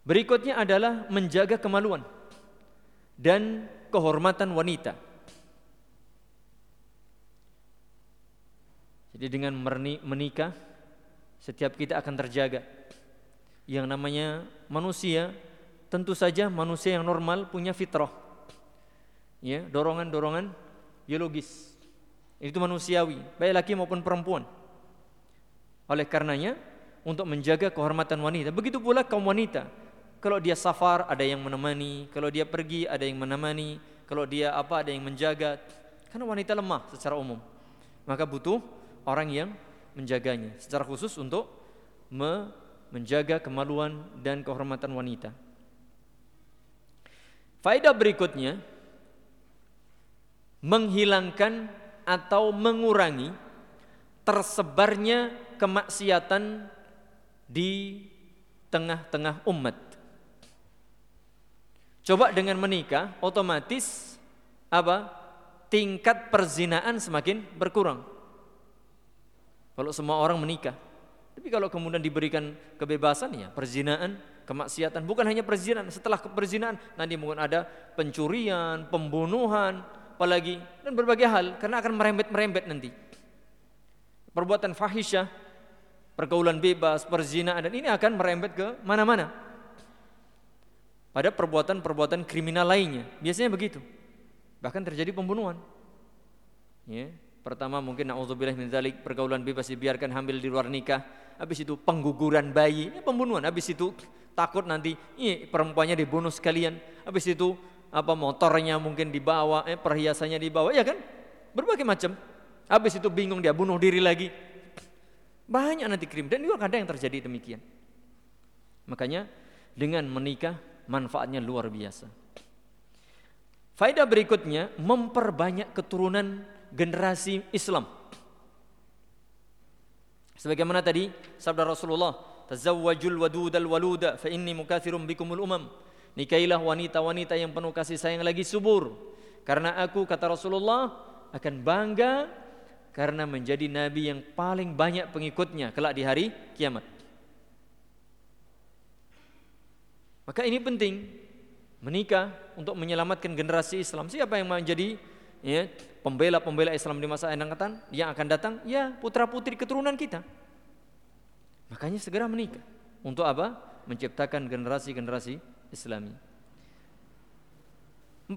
berikutnya adalah menjaga kemaluan dan kehormatan wanita jadi dengan menikah setiap kita akan terjaga yang namanya manusia tentu saja manusia yang normal punya fitrah ya dorongan-dorongan biologis itu manusiawi, baik laki maupun perempuan. Oleh karenanya, untuk menjaga kehormatan wanita, begitu pula kaum wanita. Kalau dia safar ada yang menemani, kalau dia pergi ada yang menemani, kalau dia apa ada yang menjaga. Karena wanita lemah secara umum. Maka butuh orang yang menjaganya secara khusus untuk me menjaga kemaluan dan kehormatan wanita. Faedah berikutnya menghilangkan atau mengurangi tersebarnya kemaksiatan di tengah-tengah umat. Coba dengan menikah, otomatis apa? Tingkat perzinaan semakin berkurang. Kalau semua orang menikah. Tapi kalau kemudian diberikan kebebasan ya, perzinaan, kemaksiatan, bukan hanya perzinaan, setelah perzinaan nanti mungkin ada pencurian, pembunuhan, apalagi dan berbagai hal karena akan merembet-merembet nanti. Perbuatan fahisyah, pergaulan bebas, perzinaan dan ini akan merembet ke mana-mana. Pada perbuatan-perbuatan kriminal lainnya, biasanya begitu. Bahkan terjadi pembunuhan. Ya, pertama mungkin naudzubillah min dzalik pergaulan bebas dibiarkan hamil di luar nikah, habis itu pengguguran bayi, ini pembunuhan, habis itu takut nanti ini perempuannya dibunuh sekalian, habis itu apa motornya mungkin dibawa, eh, perhiasannya dibawa, ya kan? Berbagai macam. Habis itu bingung dia bunuh diri lagi. Banyak nanti krim dan juga ada yang terjadi demikian. Makanya dengan menikah manfaatnya luar biasa. Faedah berikutnya memperbanyak keturunan generasi Islam. Sebagaimana tadi sabda Rasulullah, "Tazawwajul wadudal waluda fa inni mukathirun bikumul umam." Nikailah wanita-wanita yang penuh kasih sayang lagi subur. Karena aku kata Rasulullah akan bangga karena menjadi nabi yang paling banyak pengikutnya kelak di hari kiamat. Maka ini penting menikah untuk menyelamatkan generasi Islam. Siapa yang menjadi ya, pembela-pembela Islam di masa yang akan yang akan datang? Ya, putra-putri keturunan kita. Makanya segera menikah. Untuk apa? Menciptakan generasi-generasi Islami.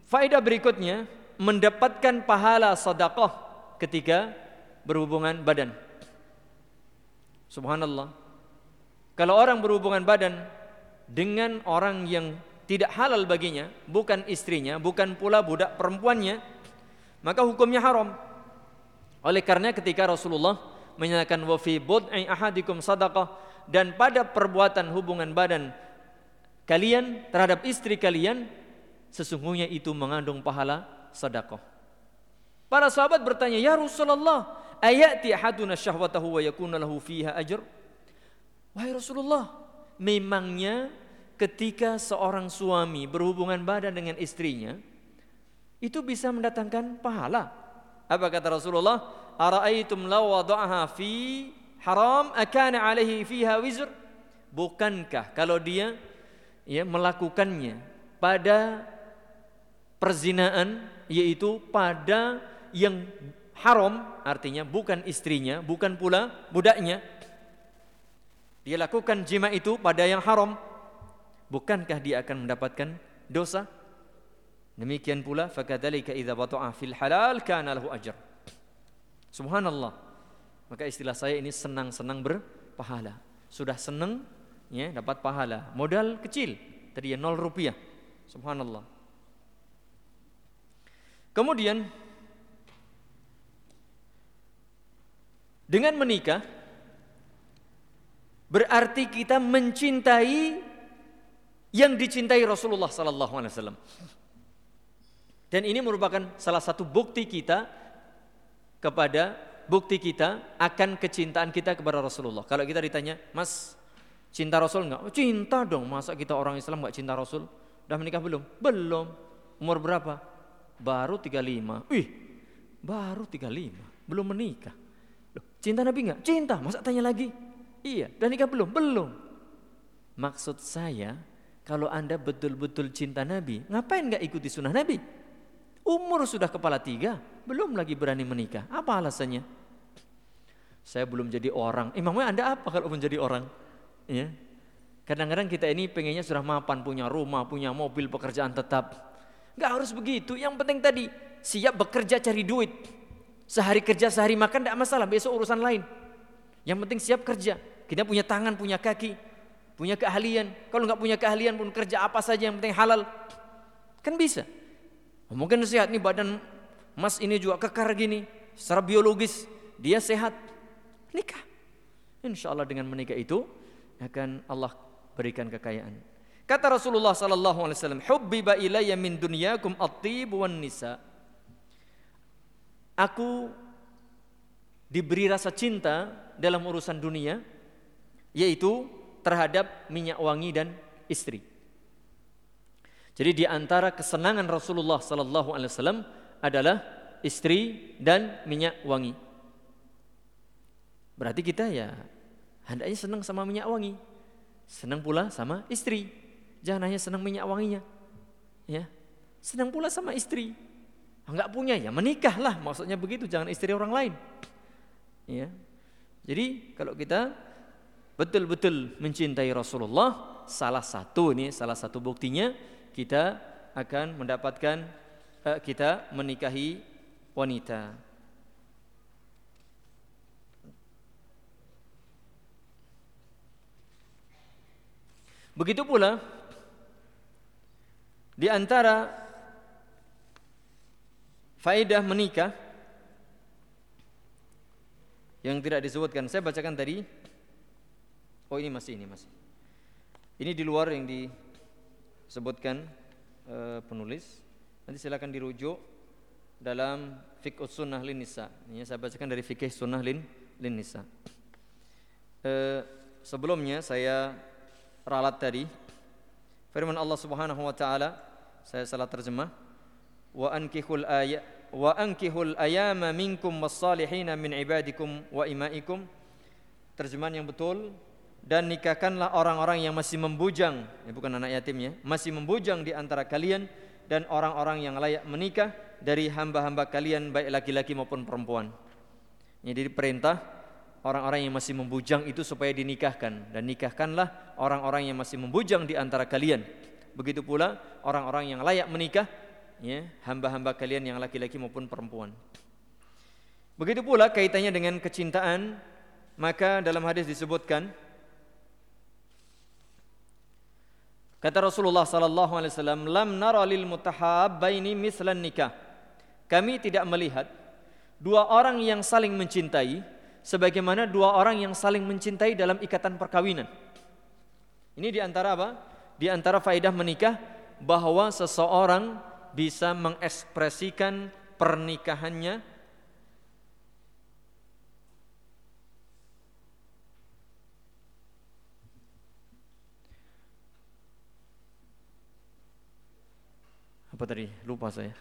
Faedah berikutnya mendapatkan pahala sedekah ketika berhubungan badan. Subhanallah. Kalau orang berhubungan badan dengan orang yang tidak halal baginya, bukan istrinya, bukan pula budak perempuannya, maka hukumnya haram. Oleh karena ketika Rasulullah menyatakan wa fi bud'i ahadikum sadaqah dan pada perbuatan hubungan badan kalian terhadap istri kalian sesungguhnya itu mengandung pahala sedekah. Para sahabat bertanya, "Ya Rasulullah, ayati ahaduna syahwatahu wa yakuna lahu fiha ajr?" Wahai Rasulullah, memangnya ketika seorang suami berhubungan badan dengan istrinya itu bisa mendatangkan pahala. Apa kata Rasulullah? Ara'aitum law wada'aha fi haram akana alaihi fiha wizr? Bukankah kalau dia ya melakukannya pada perzinaan yaitu pada yang haram artinya bukan istrinya, bukan pula budaknya. Dia lakukan jima itu pada yang haram bukankah dia akan mendapatkan dosa? Demikian pula fakadzalika idza bata'a fil halal kana lahu ajr. Subhanallah. Maka istilah saya ini senang-senang berpahala. Sudah senang ya dapat pahala. Modal kecil, tadi ya 0 rupiah. Subhanallah. Kemudian dengan menikah berarti kita mencintai yang dicintai Rasulullah sallallahu alaihi wasallam. Dan ini merupakan salah satu bukti kita kepada bukti kita akan kecintaan kita kepada Rasulullah. Kalau kita ditanya, "Mas, cinta Rasul enggak?" Oh, cinta dong. Masa kita orang Islam enggak cinta Rasul? Udah menikah belum? Belum. Umur berapa? Baru 35. Ih, baru 35, belum menikah. Loh, cinta Nabi enggak? Cinta. Masa tanya lagi? Iya, udah nikah belum? Belum. Maksud saya, kalau anda betul-betul cinta Nabi, ngapain nggak ikuti sunnah Nabi? Umur sudah kepala tiga, belum lagi berani menikah. Apa alasannya? Saya belum jadi orang. Emangnya anda apa kalau menjadi orang? Ya. Kadang-kadang kita ini pengennya sudah mapan, punya rumah, punya mobil, pekerjaan tetap. Nggak harus begitu. Yang penting tadi siap bekerja cari duit. Sehari kerja, sehari makan tidak masalah. Besok urusan lain. Yang penting siap kerja. Kita punya tangan, punya kaki, punya keahlian. Kalau nggak punya keahlian pun kerja apa saja yang penting halal. Kan bisa. Mungkin sehat nih badan Mas ini juga kekar gini, secara biologis dia sehat. Nikah. Insya Allah dengan menikah itu akan Allah berikan kekayaan. Kata Rasulullah sallallahu alaihi wasallam, "Hubbiba ilayya min dunyakum at-tib wan nisa." Aku diberi rasa cinta dalam urusan dunia yaitu terhadap minyak wangi dan istri. Jadi di antara kesenangan Rasulullah sallallahu alaihi wasallam adalah istri dan minyak wangi. Berarti kita ya hendaknya senang sama minyak wangi. Senang pula sama istri. Jangan hanya senang minyak wanginya. Ya. Senang pula sama istri. Enggak punya ya menikahlah maksudnya begitu jangan istri orang lain. Ya. Jadi kalau kita betul-betul mencintai Rasulullah, salah satu ini salah satu buktinya kita akan mendapatkan uh, kita menikahi wanita. Begitu pula di antara faedah menikah yang tidak disebutkan. Saya bacakan tadi Oh ini masih ini masih. Ini di luar yang disebutkan e, penulis. Nanti silakan dirujuk dalam fikih sunnah lin nisa. Ini saya bacakan dari fikih sunnah lin lin nisa. E, sebelumnya saya ralat tadi firman Allah Subhanahu wa taala saya salah terjemah wa ankihul ayat wa ankihul ayama minkum was-salihin min ibadikum wa imaikum terjemahan yang betul dan nikahkanlah orang-orang yang masih membujang, ini bukan anak yatim ya, masih membujang di antara kalian dan orang-orang yang layak menikah dari hamba-hamba kalian baik laki-laki maupun perempuan. Jadi perintah orang-orang yang masih membujang itu supaya dinikahkan dan nikahkanlah orang-orang yang masih membujang di antara kalian. Begitu pula orang-orang yang layak menikah ya, hamba-hamba kalian yang laki-laki maupun perempuan. Begitu pula kaitannya dengan kecintaan, maka dalam hadis disebutkan Kata Rasulullah sallallahu alaihi wasallam, "Lam nara lil mutahabbaini mislan nikah." Kami tidak melihat dua orang yang saling mencintai sebagaimana dua orang yang saling mencintai dalam ikatan perkawinan. Ini di antara apa? Di antara faedah menikah bahwa seseorang bisa mengekspresikan pernikahannya apa tadi? Lupa saya.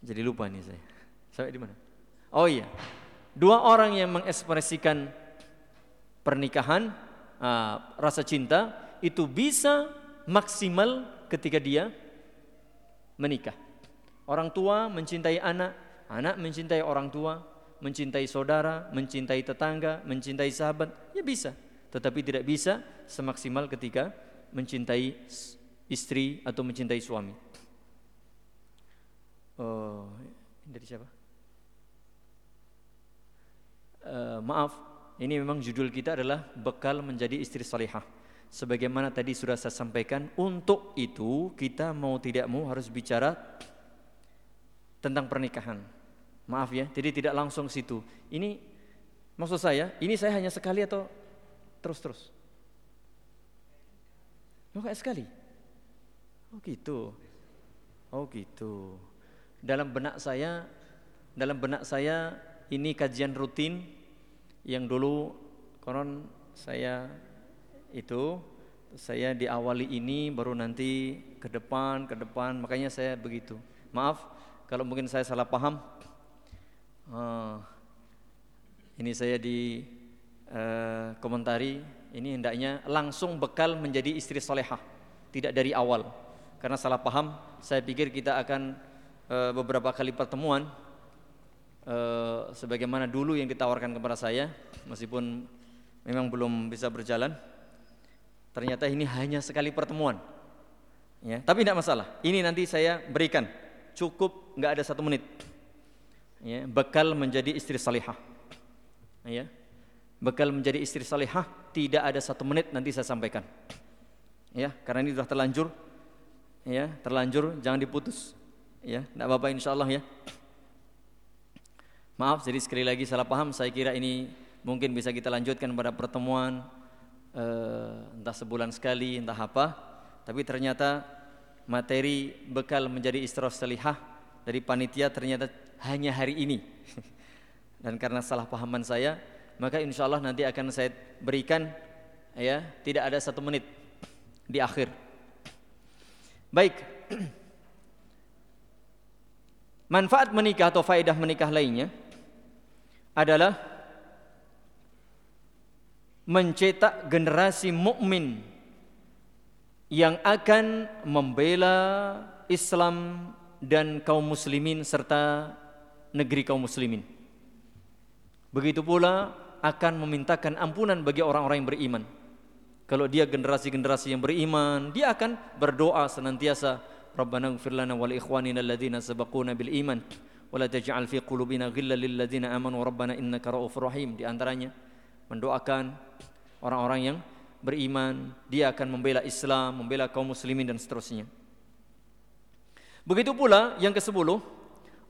Jadi lupa nih saya. Sampai di mana? Oh iya. Dua orang yang mengekspresikan pernikahan uh, rasa cinta itu bisa maksimal ketika dia menikah. Orang tua mencintai anak anak mencintai orang tua mencintai saudara mencintai tetangga mencintai sahabat ya bisa. Tetapi tidak bisa semaksimal ketika mencintai istri atau mencintai suami. Oh, dari siapa? Uh, maaf, ini memang judul kita adalah bekal menjadi istri salihah. Sebagaimana tadi sudah saya sampaikan, untuk itu kita mau tidak mau harus bicara tentang pernikahan. Maaf ya, jadi tidak langsung situ. Ini maksud saya, ini saya hanya sekali atau terus-terus? Oh kayak sekali. Oh gitu. Oh gitu. Dalam benak saya, dalam benak saya ini kajian rutin yang dulu konon saya itu saya diawali ini baru nanti ke depan ke depan makanya saya begitu. Maaf kalau mungkin saya salah paham. Uh, ini saya di uh, komentari ini hendaknya langsung bekal menjadi istri solehah tidak dari awal. Karena salah paham saya pikir kita akan e, beberapa kali pertemuan e, sebagaimana dulu yang ditawarkan kepada saya meskipun memang belum bisa berjalan ternyata ini hanya sekali pertemuan. Ya tapi tidak masalah. Ini nanti saya berikan. Cukup nggak ada satu menit. Ya bekal menjadi istri salihah ya bekal menjadi istri salihah tidak ada satu menit nanti saya sampaikan. Ya karena ini sudah terlanjur. Ya terlanjur jangan diputus. Ya tidak apa-apa insya Allah ya. Maaf jadi sekali lagi salah paham. Saya kira ini mungkin bisa kita lanjutkan pada pertemuan uh, entah sebulan sekali entah apa. Tapi ternyata materi bekal menjadi istri salihah dari panitia ternyata hanya hari ini. Dan karena salah pahaman saya maka insya Allah nanti akan saya berikan ya tidak ada satu menit di akhir. Baik. Manfaat menikah atau faedah menikah lainnya adalah mencetak generasi mukmin yang akan membela Islam dan kaum muslimin serta negeri kaum muslimin. Begitu pula akan memintakan ampunan bagi orang-orang yang beriman. Kalau dia generasi-generasi yang beriman, dia akan berdoa senantiasa, Rabbana ighfir lana wal ikhwanina alladhina sabaquna bil iman wa la taj'al fi qulubina ghillan lil ladzina amanu rabbana innaka ra'ufur rahim. Di antaranya mendoakan orang-orang yang beriman, dia akan membela Islam, membela kaum muslimin dan seterusnya. Begitu pula yang ke-10,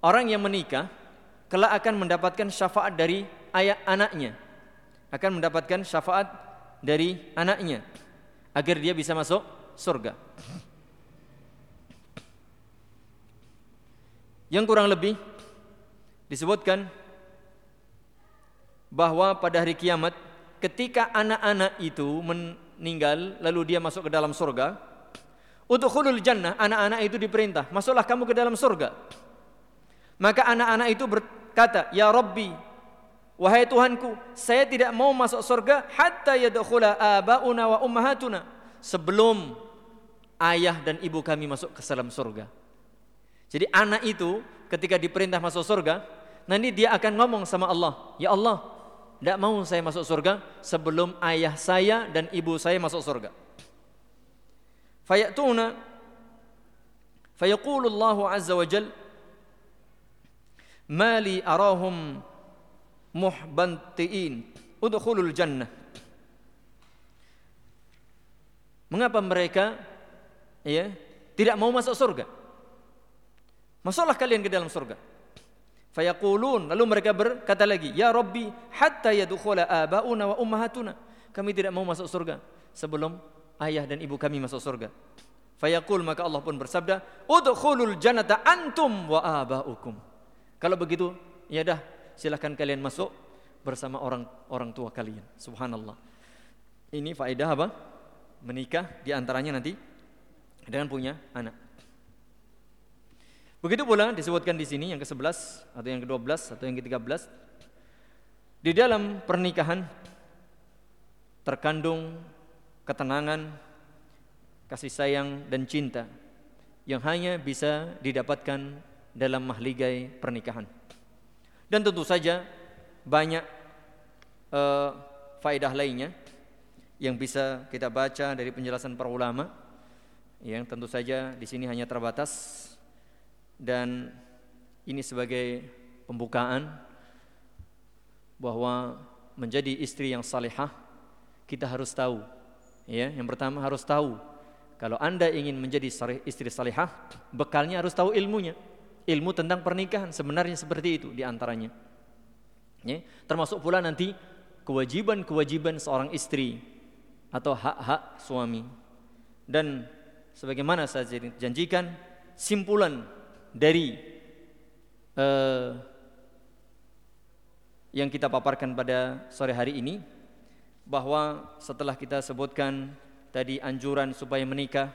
orang yang menikah kelak akan mendapatkan syafaat dari ayah anaknya akan mendapatkan syafaat dari anaknya agar dia bisa masuk surga. Yang kurang lebih disebutkan bahwa pada hari kiamat ketika anak-anak itu meninggal lalu dia masuk ke dalam surga, untuk khulul jannah anak-anak itu diperintah, masuklah kamu ke dalam surga. Maka anak-anak itu berkata, "Ya Rabbi, Wahai Tuhanku, saya tidak mau masuk surga hatta yadkhula abauna wa ummahatuna sebelum ayah dan ibu kami masuk ke dalam surga. Jadi anak itu ketika diperintah masuk surga, nanti dia akan ngomong sama Allah, "Ya Allah, tidak mau saya masuk surga sebelum ayah saya dan ibu saya masuk surga." Fayatuna fayaqulu Allah azza wa jal Mali arahum muhbantiin udkhulul jannah Mengapa mereka ya tidak mau masuk surga? Masuklah kalian ke dalam surga. Fayaqulun lalu mereka berkata lagi, "Ya Rabbi, hatta yadkhula abauna wa ummahatuna." Kami tidak mau masuk surga sebelum ayah dan ibu kami masuk surga. Fayaqul maka Allah pun bersabda, "Udkhulul jannata antum wa abaukum." Kalau begitu, ya dah, silahkan kalian masuk bersama orang orang tua kalian. Subhanallah. Ini faedah apa? Menikah di antaranya nanti dengan punya anak. Begitu pula disebutkan di sini yang ke-11 atau yang ke-12 atau yang ke-13 di dalam pernikahan terkandung ketenangan, kasih sayang dan cinta yang hanya bisa didapatkan dalam mahligai pernikahan. Dan tentu saja banyak uh, faedah lainnya yang bisa kita baca dari penjelasan para ulama yang tentu saja di sini hanya terbatas. Dan ini sebagai pembukaan bahwa menjadi istri yang salehah kita harus tahu ya. Yang pertama harus tahu kalau anda ingin menjadi istri salehah bekalnya harus tahu ilmunya ilmu tentang pernikahan sebenarnya seperti itu di antaranya ya termasuk pula nanti kewajiban-kewajiban seorang istri atau hak-hak suami. Dan sebagaimana saya janjikan simpulan dari uh, yang kita paparkan pada sore hari ini bahwa setelah kita sebutkan tadi anjuran supaya menikah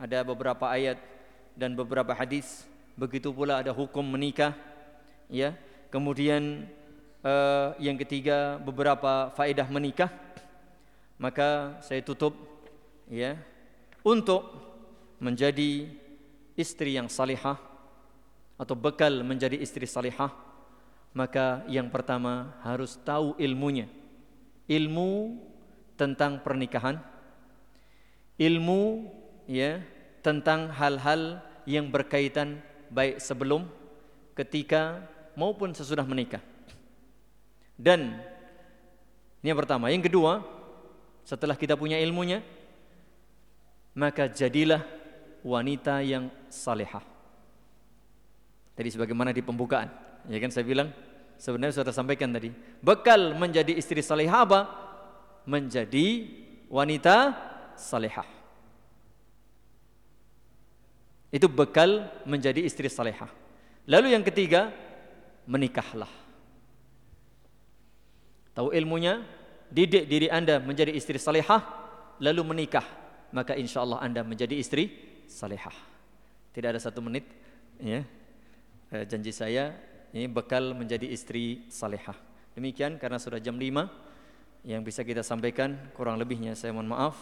ada beberapa ayat dan beberapa hadis begitu pula ada hukum menikah ya. Kemudian uh, yang ketiga beberapa faedah menikah. Maka saya tutup ya untuk menjadi istri yang salihah atau bekal menjadi istri salihah maka yang pertama harus tahu ilmunya. Ilmu tentang pernikahan ilmu ya tentang hal-hal yang berkaitan baik sebelum ketika maupun sesudah menikah dan ini yang pertama yang kedua setelah kita punya ilmunya maka jadilah wanita yang salehah. Tadi sebagaimana di pembukaan, ya kan saya bilang sebenarnya sudah sampaikan tadi. Bekal menjadi istri salehah apa? Menjadi wanita salehah. Itu bekal menjadi istri salehah. Lalu yang ketiga, menikahlah. Tahu ilmunya, didik diri anda menjadi istri salihah lalu menikah maka insya Allah anda menjadi istri salihah tidak ada satu menit ya. Eh, janji saya ini bekal menjadi istri salihah demikian karena sudah jam 5 yang bisa kita sampaikan kurang lebihnya saya mohon maaf.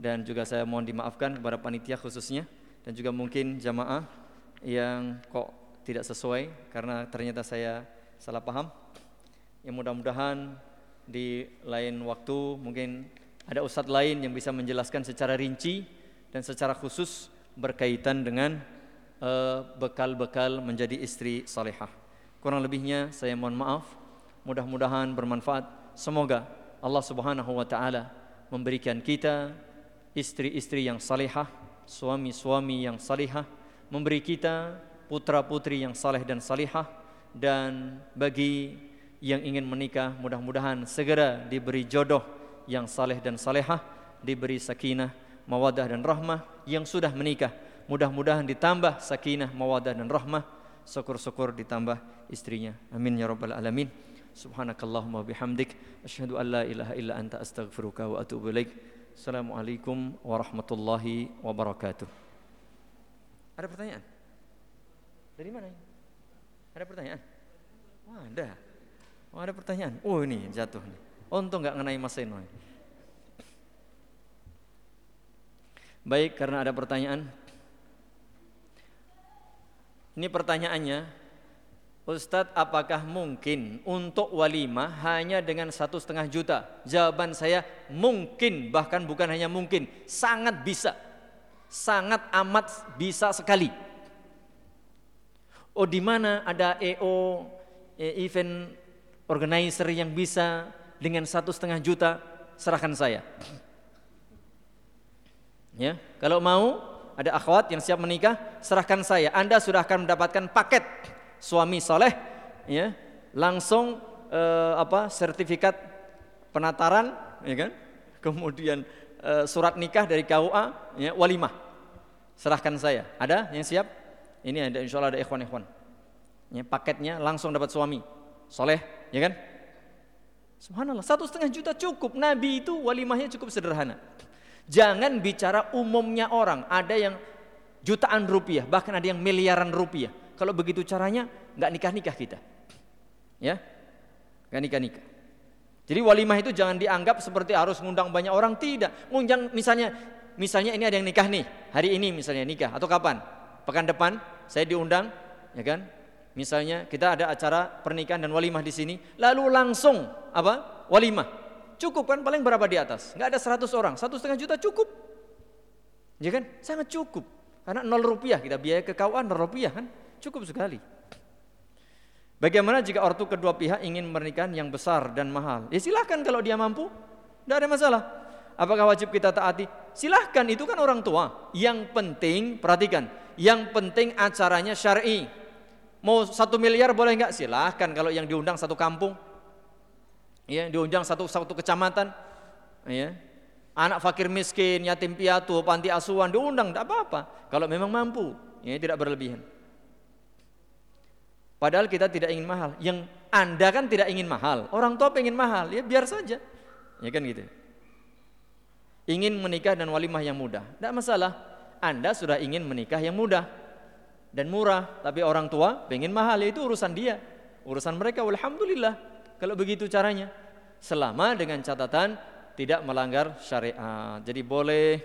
Dan juga saya mohon dimaafkan kepada panitia khususnya dan juga mungkin jamaah yang kok tidak sesuai karena ternyata saya salah paham yang mudah-mudahan di lain waktu mungkin ada ustadz lain yang bisa menjelaskan secara rinci dan secara khusus berkaitan dengan eh, bekal-bekal uh, menjadi istri salihah. Kurang lebihnya saya mohon maaf. Mudah-mudahan bermanfaat. Semoga Allah Subhanahu wa taala memberikan kita istri-istri yang salihah, suami-suami yang salihah, memberi kita putra-putri yang saleh dan salihah dan bagi yang ingin menikah mudah-mudahan segera diberi jodoh yang saleh dan salehah, diberi sakinah, mawadah dan rahmah yang sudah menikah mudah-mudahan ditambah sakinah, mawadah dan rahmah, syukur-syukur ditambah istrinya. Amin ya rabbal alamin. Subhanakallahumma bihamdik asyhadu an la ilaha illa anta astaghfiruka wa atubu. Assalamualaikum warahmatullahi wabarakatuh. Ada pertanyaan? Dari mana? Ada pertanyaan? Wah, ada. Oh ada pertanyaan? Oh ini jatuh nih. Untung nggak ngenai Mas Seno. Baik, karena ada pertanyaan. Ini pertanyaannya, Ustadz apakah mungkin untuk walimah hanya dengan satu setengah juta? Jawaban saya mungkin, bahkan bukan hanya mungkin, sangat bisa. Sangat amat bisa sekali. Oh di mana ada EO e, event organizer yang bisa dengan satu setengah juta serahkan saya Ya, kalau mau ada akhwat yang siap menikah, serahkan saya. Anda sudah akan mendapatkan paket suami soleh, ya, langsung eh, apa sertifikat penataran, ya kan? Kemudian eh, surat nikah dari KUA, ya, walimah. Serahkan saya. Ada yang siap? Ini ada insya Allah ada ikhwan-ikhwan. Ya, paketnya langsung dapat suami soleh, ya kan? Subhanallah, satu setengah juta cukup. Nabi itu walimahnya cukup sederhana. Jangan bicara umumnya orang. Ada yang jutaan rupiah, bahkan ada yang miliaran rupiah. Kalau begitu caranya, nggak nikah-nikah kita. Ya, nggak nikah-nikah. Jadi walimah itu jangan dianggap seperti harus ngundang banyak orang. Tidak. Ngundang misalnya, misalnya ini ada yang nikah nih. Hari ini misalnya nikah. Atau kapan? Pekan depan saya diundang, ya kan? Misalnya kita ada acara pernikahan dan walimah di sini, lalu langsung apa? Walimah. Cukup kan paling berapa di atas? Enggak ada 100 orang, satu setengah juta cukup. Ya kan? Sangat cukup. Karena nol rupiah kita biaya ke KUA nol rupiah kan? Cukup sekali. Bagaimana jika ortu kedua pihak ingin pernikahan yang besar dan mahal? Ya silahkan kalau dia mampu, tidak ada masalah. Apakah wajib kita taati? Silahkan itu kan orang tua. Yang penting perhatikan, yang penting acaranya syar'i. Mau satu miliar boleh nggak? Silahkan kalau yang diundang satu kampung, ya diundang satu satu kecamatan, ya anak fakir miskin, yatim piatu, panti asuhan diundang tidak apa-apa. Kalau memang mampu, ya tidak berlebihan. Padahal kita tidak ingin mahal. Yang anda kan tidak ingin mahal, orang tua pengen mahal, ya biar saja, ya kan gitu. Ingin menikah dan walimah yang mudah, tidak masalah. Anda sudah ingin menikah yang mudah, dan murah, tapi orang tua pengen mahal, itu urusan dia. Urusan mereka, alhamdulillah. Kalau begitu caranya. Selama dengan catatan tidak melanggar syariat. Jadi boleh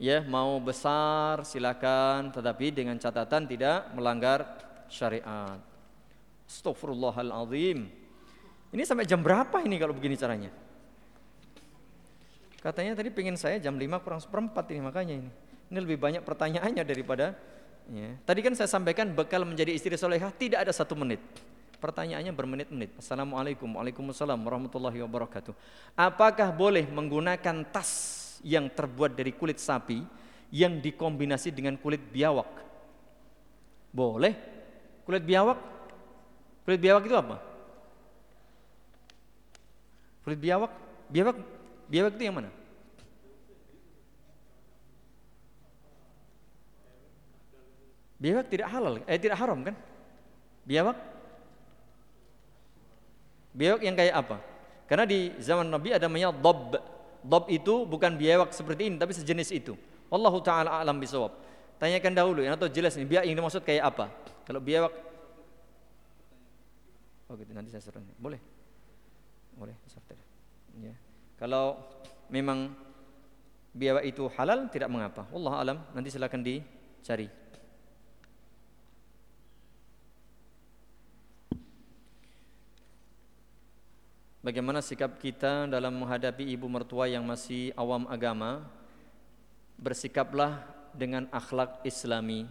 ya mau besar silakan, tetapi dengan catatan tidak melanggar syariat. Astaghfirullahalazim. Ini sampai jam berapa ini kalau begini caranya? Katanya tadi pengen saya jam 5 kurang seperempat ini makanya ini. Ini lebih banyak pertanyaannya daripada Ya. Tadi kan saya sampaikan bekal menjadi istri solehah tidak ada satu menit. Pertanyaannya bermenit-menit. Assalamualaikum, waalaikumsalam warahmatullahi wabarakatuh. Apakah boleh menggunakan tas yang terbuat dari kulit sapi yang dikombinasi dengan kulit biawak? Boleh. Kulit biawak? Kulit biawak itu apa? Kulit biawak? Biawak? Biawak itu yang mana? Biawak tidak halal, eh tidak haram kan? Biawak? Biawak yang kayak apa? Karena di zaman Nabi ada namanya dob. Dob itu bukan biawak seperti ini, tapi sejenis itu. Allah taala alam bisawab. Tanyakan dahulu ya atau jelas ini biawak yang dimaksud kayak apa? Kalau biawak Oh gitu nanti saya suruh. Boleh. Boleh, Ya. Kalau memang biawak itu halal tidak mengapa. Allah alam nanti silakan dicari. Bagaimana sikap kita dalam menghadapi ibu mertua yang masih awam agama? Bersikaplah dengan akhlak islami,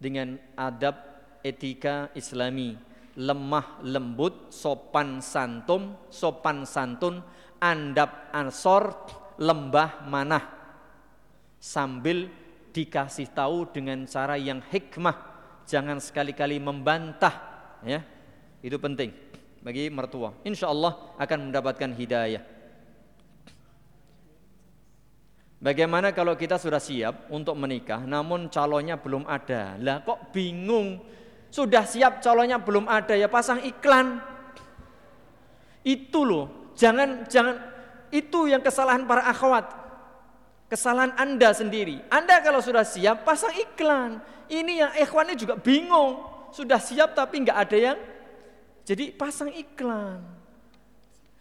dengan adab etika islami, lemah lembut, sopan santun, sopan santun, andap ansor, lembah manah. Sambil dikasih tahu dengan cara yang hikmah, jangan sekali-kali membantah, ya. Itu penting bagi mertua. Insya Allah akan mendapatkan hidayah. Bagaimana kalau kita sudah siap untuk menikah, namun calonnya belum ada? Lah kok bingung? Sudah siap calonnya belum ada ya pasang iklan. Itu loh, jangan jangan itu yang kesalahan para akhwat. Kesalahan Anda sendiri. Anda kalau sudah siap pasang iklan. Ini yang ikhwannya juga bingung. Sudah siap tapi nggak ada yang jadi pasang iklan.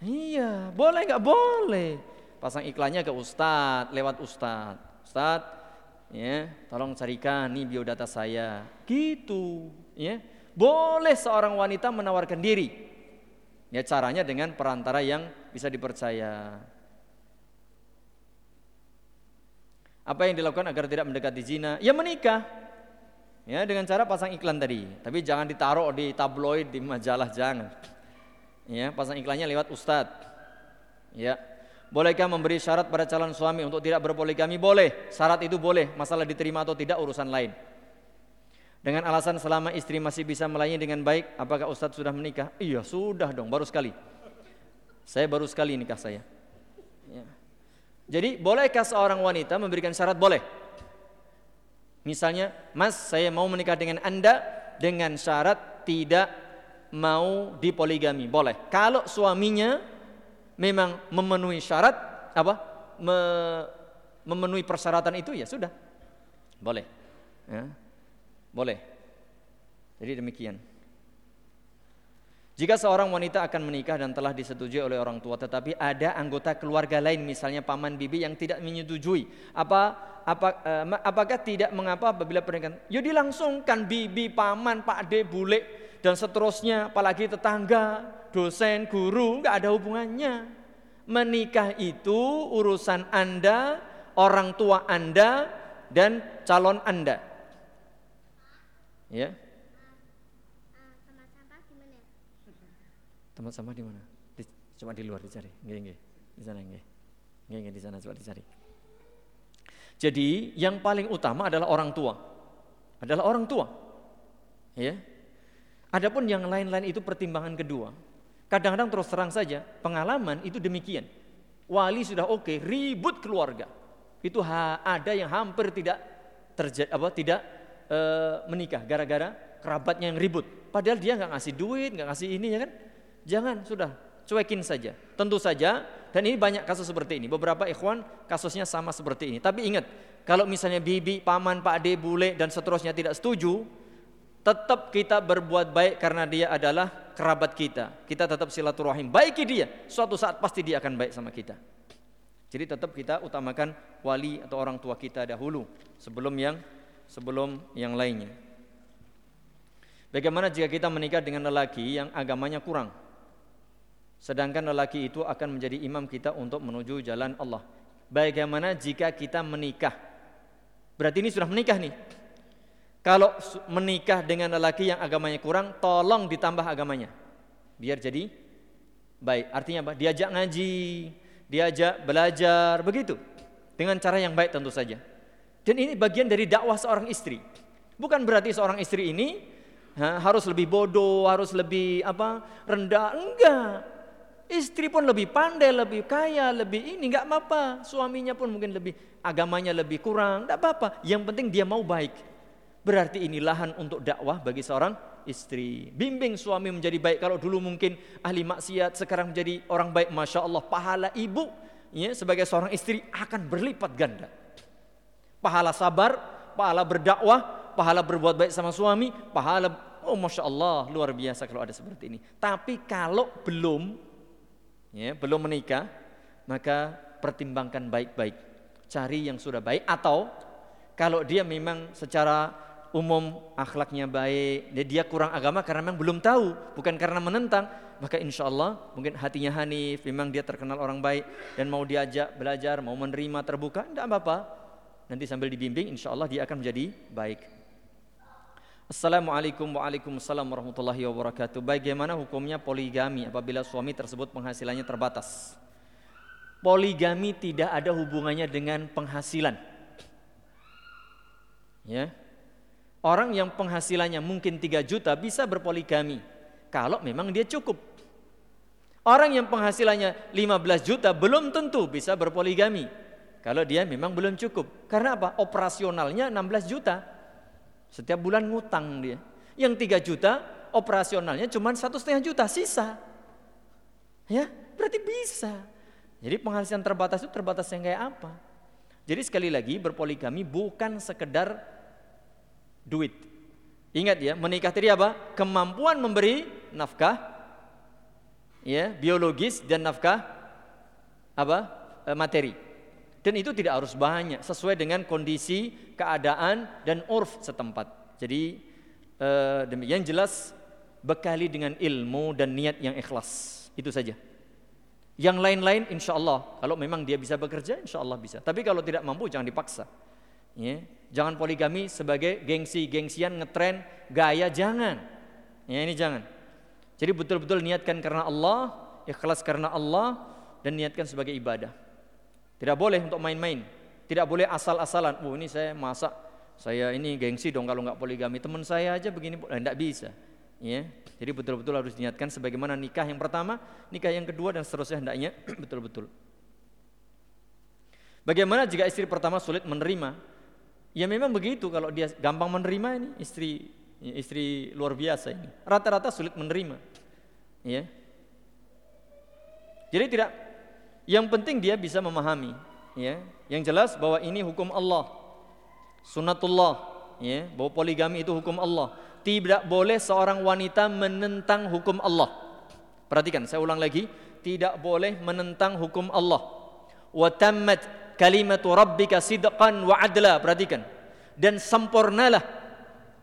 Iya, boleh nggak boleh. Pasang iklannya ke ustadz, lewat ustadz. Ustadz, ya, tolong carikan nih biodata saya. Gitu, ya. Boleh seorang wanita menawarkan diri. Ya caranya dengan perantara yang bisa dipercaya. Apa yang dilakukan agar tidak mendekati zina? Ya menikah. Ya, dengan cara pasang iklan tadi. Tapi jangan ditaruh di tabloid, di majalah jangan. Ya, pasang iklannya lewat ustadz. Ya. Bolehkah memberi syarat pada calon suami untuk tidak berpoligami? Boleh. Syarat itu boleh. Masalah diterima atau tidak urusan lain. Dengan alasan selama istri masih bisa melayani dengan baik, apakah Ustadz sudah menikah? Iya, sudah dong, baru sekali. Saya baru sekali nikah saya. Ya. Jadi, bolehkah seorang wanita memberikan syarat? Boleh. Misalnya, Mas, saya mau menikah dengan Anda dengan syarat tidak mau dipoligami. Boleh. Kalau suaminya memang memenuhi syarat apa? Me, memenuhi persyaratan itu ya sudah. Boleh. Ya. Boleh. Jadi demikian. Jika seorang wanita akan menikah dan telah disetujui oleh orang tua tetapi ada anggota keluarga lain misalnya paman bibi yang tidak menyetujui, apa apa eh, apakah tidak mengapa apabila pernikahan? Ya dilangsungkan bibi, paman, pak de, bule dan seterusnya apalagi tetangga, dosen, guru nggak ada hubungannya. Menikah itu urusan Anda, orang tua Anda dan calon Anda. Ya. Tempat sampah di mana? Di, cuma di luar dicari. Nggih, nggih. Di sana nggih. Nggih, nggih di sana coba dicari. Jadi, yang paling utama adalah orang tua. Adalah orang tua. Ya. Adapun yang lain-lain itu pertimbangan kedua. Kadang-kadang terus terang saja, pengalaman itu demikian. Wali sudah oke, okay, ribut keluarga. Itu ha, ada yang hampir tidak terjadi apa tidak e, menikah gara-gara kerabatnya yang ribut. Padahal dia nggak ngasih duit, nggak ngasih ini ya kan? Jangan, sudah, cuekin saja. Tentu saja, dan ini banyak kasus seperti ini. Beberapa ikhwan kasusnya sama seperti ini. Tapi ingat, kalau misalnya bibi, paman, pak de, bule, dan seterusnya tidak setuju, tetap kita berbuat baik karena dia adalah kerabat kita. Kita tetap silaturahim. Baiki dia, suatu saat pasti dia akan baik sama kita. Jadi tetap kita utamakan wali atau orang tua kita dahulu sebelum yang sebelum yang lainnya. Bagaimana jika kita menikah dengan lelaki yang agamanya kurang? Sedangkan lelaki itu akan menjadi imam kita untuk menuju jalan Allah. Bagaimana jika kita menikah? Berarti ini sudah menikah nih. Kalau menikah dengan lelaki yang agamanya kurang, tolong ditambah agamanya. Biar jadi baik. Artinya apa? Diajak ngaji, diajak belajar, begitu. Dengan cara yang baik tentu saja. Dan ini bagian dari dakwah seorang istri. Bukan berarti seorang istri ini ha, harus lebih bodoh, harus lebih apa rendah. Enggak. Istri pun lebih pandai, lebih kaya, lebih ini nggak apa-apa. Suaminya pun mungkin lebih agamanya lebih kurang, nggak apa-apa. Yang penting dia mau baik. Berarti ini lahan untuk dakwah bagi seorang istri. Bimbing suami menjadi baik. Kalau dulu mungkin ahli maksiat, sekarang menjadi orang baik. Masya Allah, pahala ibu ya, sebagai seorang istri akan berlipat ganda. Pahala sabar, pahala berdakwah, pahala berbuat baik sama suami, pahala, oh Masya Allah, luar biasa kalau ada seperti ini. Tapi kalau belum, ya, belum menikah, maka pertimbangkan baik-baik. Cari yang sudah baik atau kalau dia memang secara umum akhlaknya baik, dia kurang agama karena memang belum tahu, bukan karena menentang, maka insya Allah mungkin hatinya Hanif, memang dia terkenal orang baik dan mau diajak belajar, mau menerima terbuka, tidak apa-apa. Nanti sambil dibimbing, insya Allah dia akan menjadi baik. Assalamualaikum Waalaikumsalam warahmatullahi wabarakatuh. Bagaimana hukumnya poligami apabila suami tersebut penghasilannya terbatas? Poligami tidak ada hubungannya dengan penghasilan. Ya, Orang yang penghasilannya mungkin 3 juta bisa berpoligami Kalau memang dia cukup. Orang yang penghasilannya 15 juta belum tentu bisa berpoligami Kalau dia memang belum cukup Karena apa? Operasionalnya 16 juta setiap bulan ngutang dia. Yang 3 juta operasionalnya cuma satu setengah juta sisa. Ya, berarti bisa. Jadi penghasilan terbatas itu terbatas yang kayak apa? Jadi sekali lagi berpoligami bukan sekedar duit. Ingat ya, menikah tadi apa? Kemampuan memberi nafkah ya, biologis dan nafkah apa? E, materi. Dan itu tidak harus banyak, sesuai dengan kondisi, keadaan, dan urf setempat. Jadi eh, demikian jelas bekali dengan ilmu dan niat yang ikhlas. Itu saja. Yang lain-lain insya Allah, kalau memang dia bisa bekerja, insya Allah bisa. Tapi kalau tidak mampu jangan dipaksa. Ya. Jangan poligami sebagai gengsi-gengsian, ngetren, gaya, jangan. Ya ini jangan. Jadi betul-betul niatkan karena Allah, ikhlas karena Allah, dan niatkan sebagai ibadah. Tidak boleh untuk main-main. Tidak boleh asal-asalan. Oh ini saya masak, saya ini gengsi dong kalau nggak poligami. Teman saya aja begini, tidak bisa. Ya, jadi betul-betul harus niatkan sebagaimana nikah yang pertama, nikah yang kedua dan seterusnya hendaknya betul-betul. Bagaimana jika istri pertama sulit menerima? Ya memang begitu kalau dia gampang menerima ini istri istri luar biasa ini. Rata-rata sulit menerima. Ya. Jadi tidak yang penting dia bisa memahami, ya. Yang jelas bahwa ini hukum Allah. Sunnatullah, ya, bahwa poligami itu hukum Allah. Tidak boleh seorang wanita menentang hukum Allah. Perhatikan, saya ulang lagi, tidak boleh menentang hukum Allah. Wa tammat kalimatu rabbika sidqan wa adla. Perhatikan. Dan sempurnalah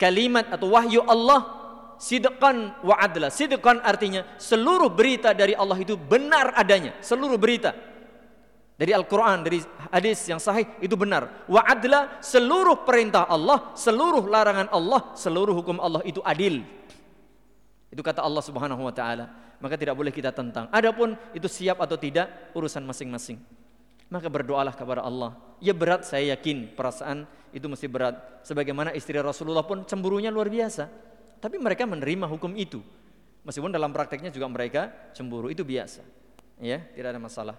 kalimat atau wahyu Allah sidqan wa adla. Sidqan artinya seluruh berita dari Allah itu benar adanya, seluruh berita. Dari Al-Quran, dari hadis yang sahih itu benar. Wa adla seluruh perintah Allah, seluruh larangan Allah, seluruh hukum Allah itu adil. Itu kata Allah Subhanahu wa taala. Maka tidak boleh kita tentang. Adapun itu siap atau tidak urusan masing-masing maka berdoalah kepada Allah. Ya berat saya yakin perasaan itu mesti berat. Sebagaimana istri Rasulullah pun cemburunya luar biasa. Tapi mereka menerima hukum itu. Meskipun dalam prakteknya juga mereka cemburu itu biasa. Ya, tidak ada masalah.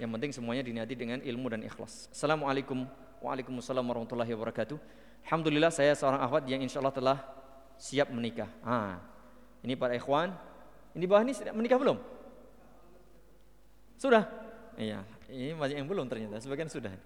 Yang penting semuanya diniati dengan ilmu dan ikhlas. Assalamualaikum Waalaikumsalam warahmatullahi wabarakatuh. Alhamdulillah saya seorang akhwat yang insya Allah telah siap menikah. Ah, ini para ikhwan. Ini bawah ini menikah belum? Sudah? Iya, ini banyak yang belum ternyata, sebagian sudah.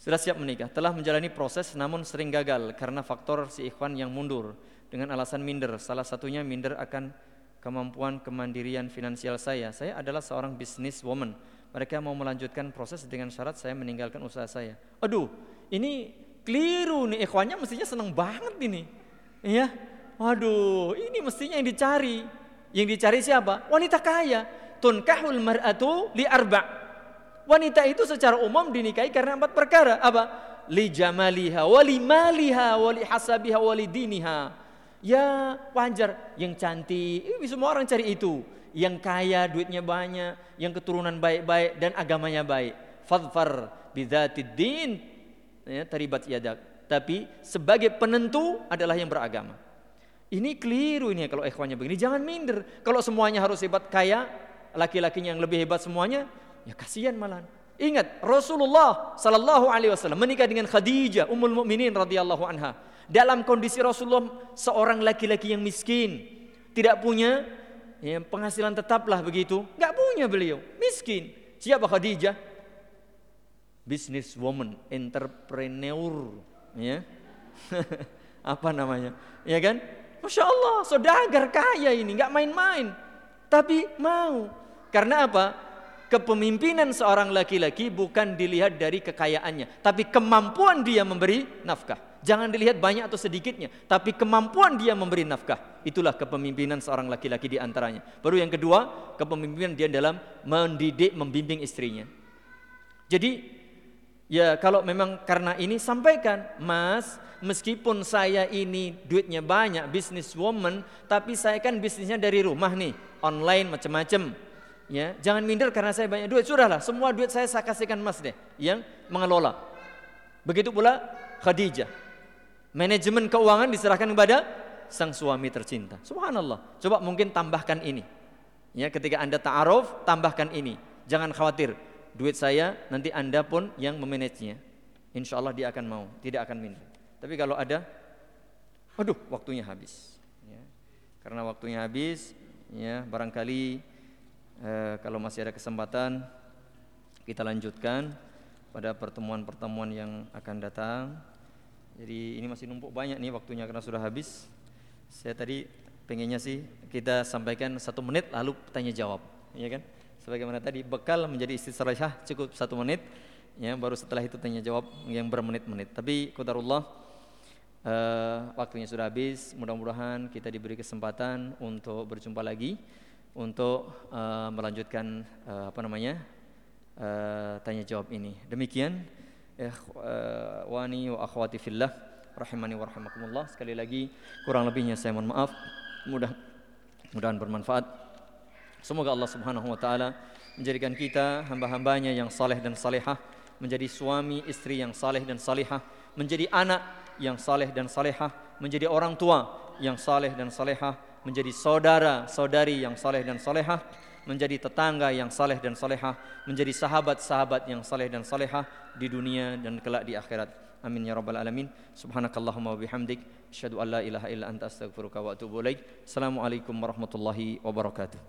Sudah siap menikah, telah menjalani proses namun sering gagal karena faktor si ikhwan yang mundur dengan alasan minder. Salah satunya minder akan kemampuan kemandirian finansial saya. Saya adalah seorang business woman. Mereka mau melanjutkan proses dengan syarat saya meninggalkan usaha saya. Aduh, ini keliru nih ikhwannya mestinya senang banget ini. Iya. Waduh, ini mestinya yang dicari. Yang dicari siapa? Wanita kaya. Tunkahul mar'atu li arba' Wanita itu secara umum dinikahi karena empat perkara. Apa? Li jamaliha, wali maliha, wali hasabiha, wali diniha. Ya wajar, yang cantik, ini semua orang cari itu. Yang kaya, duitnya banyak, yang keturunan baik-baik dan agamanya baik. Fadfar bidhatid din. Ya, taribat yadak. Tapi sebagai penentu adalah yang beragama. Ini keliru ini kalau ikhwannya begini. Jangan minder. Kalau semuanya harus hebat kaya, laki-lakinya yang lebih hebat semuanya, Ya kasihan malah. Ingat Rasulullah sallallahu alaihi wasallam menikah dengan Khadijah ummul mukminin radhiyallahu anha. Dalam kondisi Rasulullah seorang laki-laki yang miskin, tidak punya ya, penghasilan tetaplah begitu, nggak punya beliau, miskin. Siapa Khadijah? Business woman, entrepreneur, ya. Apa namanya? Ya kan? Masya Allah, saudagar kaya ini, nggak main-main. Tapi mau. Karena apa? Kepemimpinan seorang laki-laki bukan dilihat dari kekayaannya, tapi kemampuan dia memberi nafkah. Jangan dilihat banyak atau sedikitnya, tapi kemampuan dia memberi nafkah. Itulah kepemimpinan seorang laki-laki di antaranya. Baru yang kedua, kepemimpinan dia dalam mendidik, membimbing istrinya. Jadi, ya kalau memang karena ini sampaikan, Mas, meskipun saya ini duitnya banyak, bisnis woman, tapi saya kan bisnisnya dari rumah nih, online macam-macam ya jangan minder karena saya banyak duit. Sudahlah semua duit saya saya kasihkan mas deh yang mengelola. Begitu pula Khadijah. Manajemen keuangan diserahkan kepada sang suami tercinta. Subhanallah. Coba mungkin tambahkan ini. Ya ketika anda ta'aruf tambahkan ini. Jangan khawatir duit saya nanti anda pun yang memanagenya. Insya Allah dia akan mau tidak akan minder. Tapi kalau ada aduh waktunya habis. Ya. karena waktunya habis ya barangkali eh, kalau masih ada kesempatan kita lanjutkan pada pertemuan-pertemuan yang akan datang. Jadi ini masih numpuk banyak nih waktunya karena sudah habis. Saya tadi pengennya sih kita sampaikan satu menit lalu tanya jawab, ya kan? Sebagaimana tadi bekal menjadi istisrahah cukup satu menit, ya baru setelah itu tanya jawab yang bermenit-menit. Tapi kudarullah uh, waktunya sudah habis. Mudah-mudahan kita diberi kesempatan untuk berjumpa lagi untuk uh, melanjutkan uh, apa namanya uh, tanya jawab ini. Demikian uh, wani wa akhwati fillah rahimani wa rahimakumullah. Sekali lagi kurang lebihnya saya mohon maaf. Mudah mudahan bermanfaat. Semoga Allah Subhanahu wa taala menjadikan kita hamba-hambanya yang saleh dan salehah, menjadi suami istri yang saleh dan salehah, menjadi anak yang saleh dan salehah, menjadi orang tua yang saleh dan salehah, menjadi saudara saudari yang saleh dan salehah, menjadi tetangga yang saleh dan salehah, menjadi sahabat-sahabat yang saleh dan salehah di dunia dan kelak di akhirat. Amin ya rabbal alamin. Subhanakallahumma wa bihamdik asyhadu an la ilaha illa anta astaghfiruka wa atubu ilaik. Assalamualaikum warahmatullahi wabarakatuh.